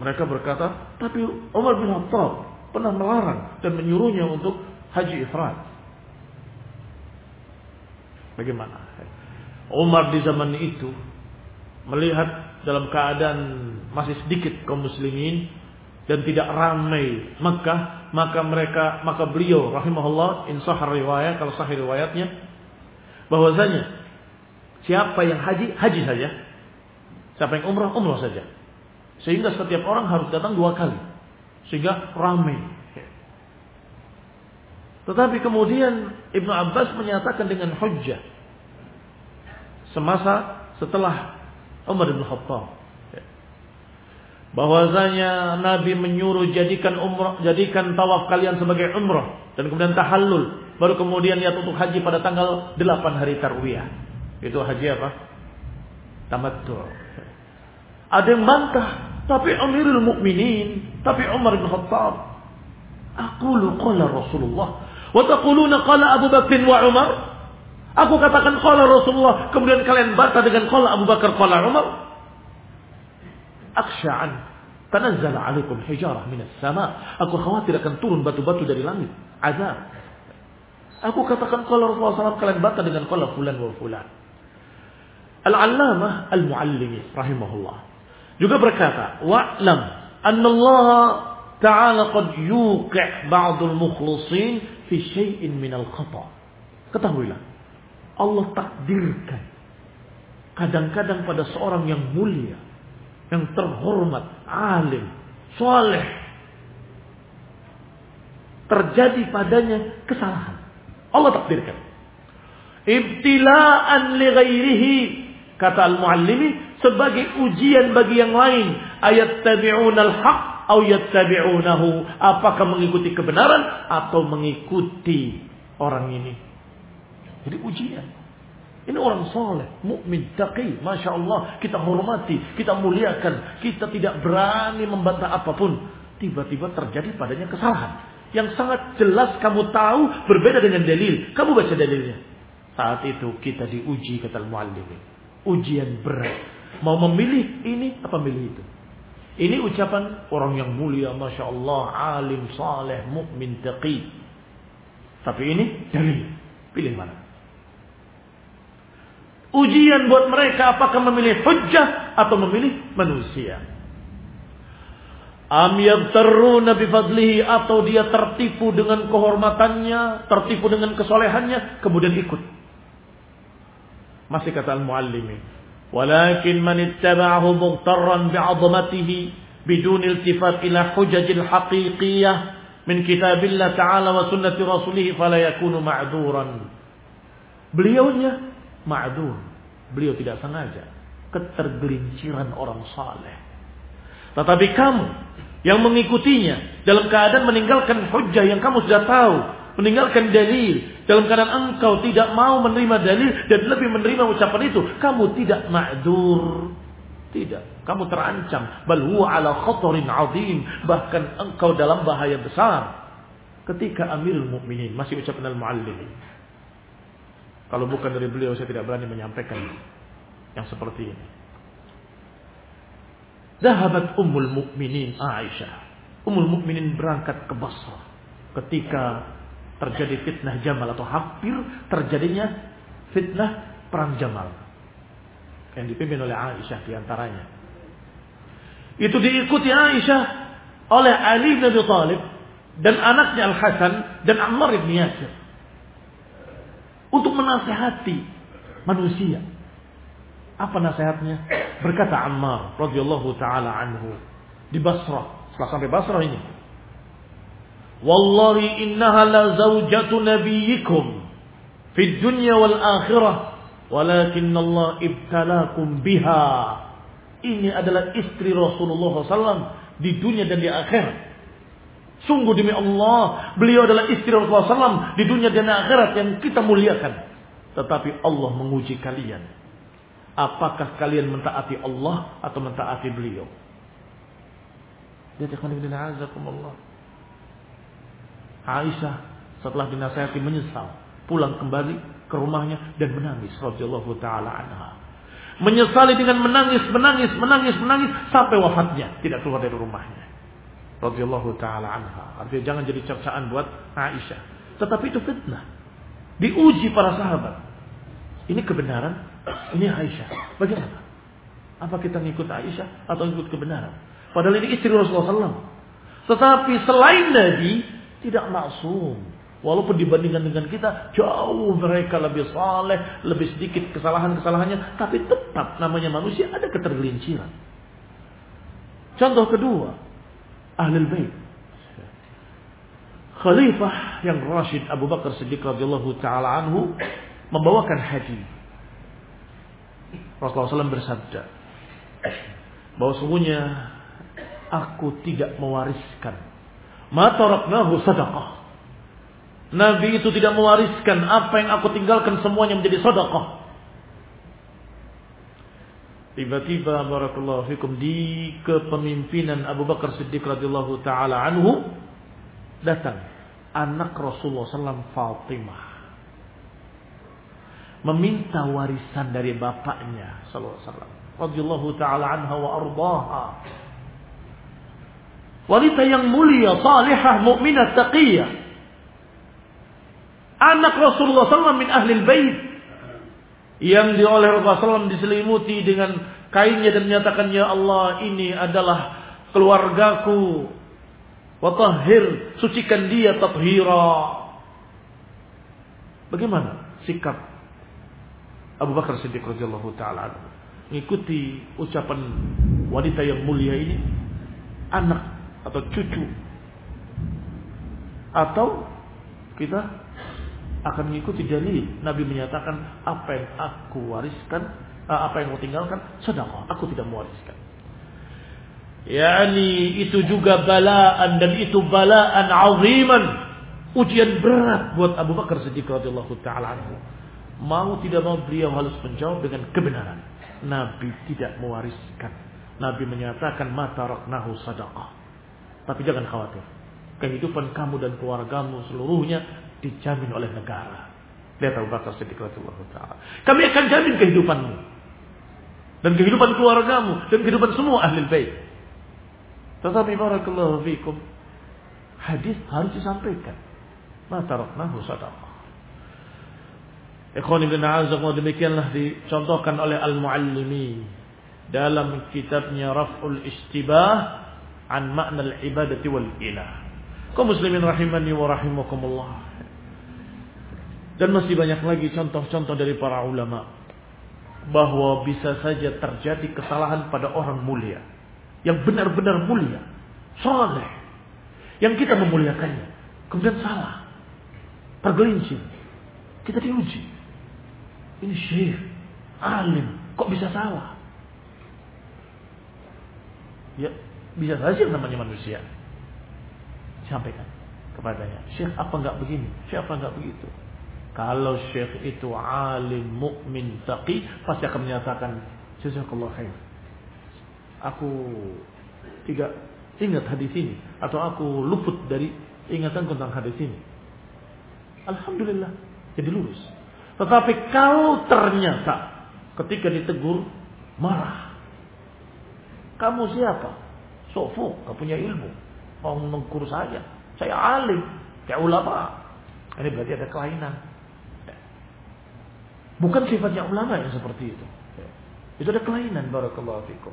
Mereka berkata, tapi Umar bin Khattab pernah melarang dan menyuruhnya untuk haji ifrat. Bagaimana? Umar di zaman itu melihat dalam keadaan masih sedikit kaum muslimin dan tidak ramai Mekah, maka mereka maka beliau rahimahullah insah riwayat kalau sahih riwayatnya bahwasanya siapa yang haji haji saja Siapa yang umrah, umrah saja. Sehingga setiap orang harus datang dua kali. Sehingga ramai. Tetapi kemudian Ibnu Abbas menyatakan dengan hujjah. Semasa setelah Umar bin Khattab. Bahwasanya Nabi menyuruh jadikan umrah, jadikan tawaf kalian sebagai umrah dan kemudian tahallul. Baru kemudian niat untuk haji pada tanggal 8 hari Tarwiyah. Itu haji apa? Tamattu'. Ada yang bantah, tapi Amirul Mukminin, tapi Umar bin Khattab. Aku qala Rasulullah wa taquluna qala Abu Bakr wa Umar. Aku katakan qala Rasulullah, kemudian kalian bantah dengan qala Abu Bakar qala Umar. Aksha'an tanazzal alaikum hijarah minas sama. Aku khawatir akan turun batu-batu dari langit. Azab. Aku katakan qala Rasulullah SAW, kalian bantah dengan qala fulan wa fulan. Al-Allamah Al-Muallimi rahimahullah juga berkata, "Wa'lam anna Allah Ta'ala qad yuqi' ba'dul mukhlisin fi syai'in min al-khata." Ketahuilah, Allah takdirkan kadang-kadang pada seorang yang mulia, yang terhormat, alim, soleh, terjadi padanya kesalahan. Allah takdirkan. Ibtila'an li ghairihi kata al-muallimi sebagai ujian bagi yang lain ayat tabi'unal haq atau yattabi'unahu apakah mengikuti kebenaran atau mengikuti orang ini jadi ujian ini orang soleh, mukmin, taqi, masya Allah. Kita hormati, kita muliakan, kita tidak berani membantah apa pun. Tiba-tiba terjadi padanya kesalahan yang sangat jelas kamu tahu berbeda dengan dalil. Kamu baca dalilnya. Saat itu kita diuji kata muallim. Ujian berat. Mau memilih ini apa memilih itu? Ini ucapan orang yang mulia, masya Allah, alim, saleh, mukmin, taqi. Tapi ini dalil. Pilih mana? Ujian buat mereka apakah memilih hujjah atau memilih manusia. Am yabtaruna bifadlihi atau dia tertipu dengan kehormatannya, tertipu dengan kesolehannya, kemudian ikut. Masih kata al-muallimi. Walakin man ittaba'ahu mughtarran bi'azamatihi bidun iltifat ila hujajil haqiqiyah min kitabillah ta'ala wa sunnati rasulih fala yakunu ma'duran. Beliaunya ma'dur. Beliau tidak sengaja. Ketergelinciran orang saleh. Tetapi kamu yang mengikutinya dalam keadaan meninggalkan hujah yang kamu sudah tahu, meninggalkan dalil, dalam keadaan engkau tidak mau menerima dalil dan lebih menerima ucapan itu, kamu tidak ma'dur. Tidak, kamu terancam. Bal huwa ala khatarin azim, bahkan engkau dalam bahaya besar. Ketika Amirul Mukminin masih ucapan al-muallim. Kalau bukan dari beliau saya tidak berani menyampaikan yang seperti ini. Zahabat Ummul Mukminin Aisyah. Ummul Mukminin berangkat ke Basra ketika terjadi fitnah Jamal atau hampir terjadinya fitnah perang Jamal yang dipimpin oleh Aisyah di antaranya. Itu diikuti Aisyah oleh Ali bin Abi Thalib dan anaknya Al Hasan dan Ammar bin Yasir untuk menasehati manusia apa nasihatnya? Berkata Ammar radhiyallahu taala anhu di Basrah. Setelah sampai Basrah ini. Wallahi innaha la zaujatu nabiyyikum fi dunya wal akhirah walakin Allah ibtalakum biha. Ini adalah istri Rasulullah SAW di dunia dan di akhirat. Sungguh demi Allah, beliau adalah istri Rasulullah SAW di dunia dan akhirat yang kita muliakan. Tetapi Allah menguji kalian Apakah kalian mentaati Allah atau mentaati beliau? Aisyah setelah dinasihati menyesal, pulang kembali ke rumahnya dan menangis radhiyallahu taala anha. Menyesali dengan menangis, menangis, menangis, menangis sampai wafatnya tidak keluar dari rumahnya. Radhiyallahu taala anha. Artinya jangan jadi cercaan buat Aisyah. Tetapi itu fitnah. Diuji para sahabat. Ini kebenaran ini Aisyah. Bagaimana? Apa kita ngikut Aisyah atau ngikut kebenaran? Padahal ini istri Rasulullah SAW. Tetapi selain Nabi, tidak maksum. Walaupun dibandingkan dengan kita, jauh mereka lebih saleh, lebih sedikit kesalahan-kesalahannya. Tapi tetap namanya manusia ada ketergelinciran. Contoh kedua, Ahlul Bait. Khalifah yang Rashid Abu Bakar Siddiq radhiyallahu taala anhu membawakan hadis Rasulullah SAW bersabda bahwa sungguhnya aku tidak mewariskan mataraknahu sadaqah. Nabi itu tidak mewariskan apa yang aku tinggalkan semuanya menjadi sedekah. Tiba-tiba barakallahu fikum di kepemimpinan Abu Bakar Siddiq radhiyallahu taala anhu datang anak Rasulullah SAW Fatimah. Meminta warisan dari bapaknya sallallahu alaihi wasallam radhiyallahu taala anha wa ardaha. Wanita yang mulia salihah mukminah taqiyah. Anak Rasulullah SAW min ahli bait yang di oleh Rasulullah diselimuti dengan kainnya dan menyatakan ya Allah ini adalah keluargaku. Watahhir sucikan dia tathira. Bagaimana sikap Abu Bakar Siddiq radhiyallahu taala mengikuti ucapan wanita yang mulia ini? Anak atau cucu? Atau kita akan mengikuti dalil. Nabi menyatakan apa yang aku wariskan, eh, apa yang aku tinggalkan, sedekah. Aku tidak mewariskan. Yani itu juga balaan dan itu balaan aziman. Ujian berat buat Abu Bakar Siddiq radhiyallahu taala anhu. Mau tidak mau beliau harus menjawab dengan kebenaran. Nabi tidak mewariskan. Nabi menyatakan mata raknahu sadaqah. Tapi jangan khawatir. Kehidupan kamu dan keluargamu seluruhnya dijamin oleh negara. Lihat Abu Bakar Siddiq radhiyallahu taala. Kami akan jamin kehidupanmu dan kehidupan keluargamu dan kehidupan semua ahli bait. Tetapi barakallahu fikum hadis harus disampaikan. Ma taraknahu sadaqah. Ikhwan ibn Azzaqah demikianlah dicontohkan oleh Al-Muallimi dalam kitabnya Raf'ul Istibah an makna al-ibadati wal ilah. Kau muslimin rahimani wa rahimakumullah. Dan masih banyak lagi contoh-contoh dari para ulama bahwa bisa saja terjadi kesalahan pada orang mulia yang benar-benar mulia, soleh, yang kita memuliakannya, kemudian salah, tergelincir, kita diuji. Ini syekh, alim, kok bisa salah? Ya, bisa saja namanya manusia. Sampaikan kepadanya, syekh apa enggak begini, syekh apa enggak begitu. Kalau syekh itu alim, mukmin, taqi, pasti akan menyatakan jazakallah khair aku tidak ingat hadis ini atau aku luput dari ingatan tentang hadis ini. Alhamdulillah jadi lurus. Tetapi kalau ternyata ketika ditegur marah. Kamu siapa? Sofu, gak punya ilmu. Mau mengkur saja. Saya alim, kayak ulama. Ini berarti ada kelainan. Bukan sifatnya ulama yang seperti itu. Itu ada kelainan barakallahu fikum.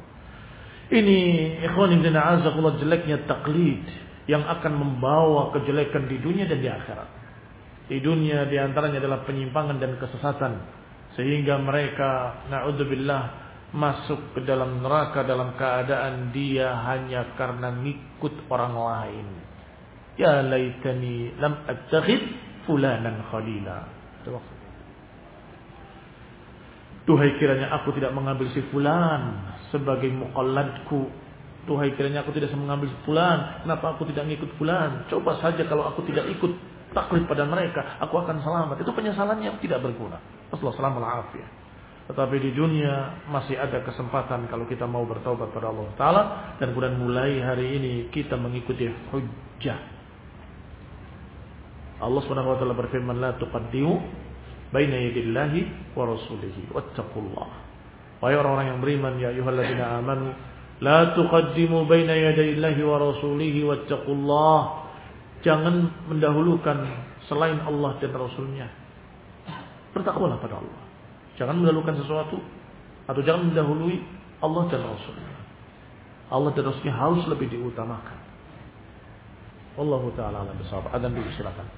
Ini ikhwan ibn a'azakullah jeleknya taklid yang akan membawa kejelekan di dunia dan di akhirat. Di dunia di antaranya adalah penyimpangan dan kesesatan. Sehingga mereka, na'udzubillah, masuk ke dalam neraka dalam keadaan dia hanya karena ngikut orang lain. Ya laitani lam attakhid fulanan khalila. Itu Duhai kiranya aku tidak mengambil si fulan sebagai muqalladku. Duhai kiranya aku tidak mengambil si fulan. Kenapa aku tidak ngikut fulan? Coba saja kalau aku tidak ikut taklid pada mereka, aku akan selamat. Itu penyesalan yang tidak berguna. Rasulullah ya. Tetapi di dunia masih ada kesempatan kalau kita mau bertobat pada Allah Taala dan kemudian mulai hari ini kita mengikuti hujjah. Allah Subhanahu wa taala berfirman la baina yadillahi wa rasulihi wattaqullah. Wahai orang-orang yang beriman ya ayyuhalladzina amanu la tuqaddimu baina yadayillahi wa rasulihi wattaqullah. Jangan mendahulukan selain Allah dan Rasulnya. Bertakwalah pada Allah. Jangan mendahulukan sesuatu atau jangan mendahului Allah dan Rasulnya. Allah dan Rasulnya harus lebih diutamakan. Allah Ta'ala alam bisawab. Adhan dulu silakan.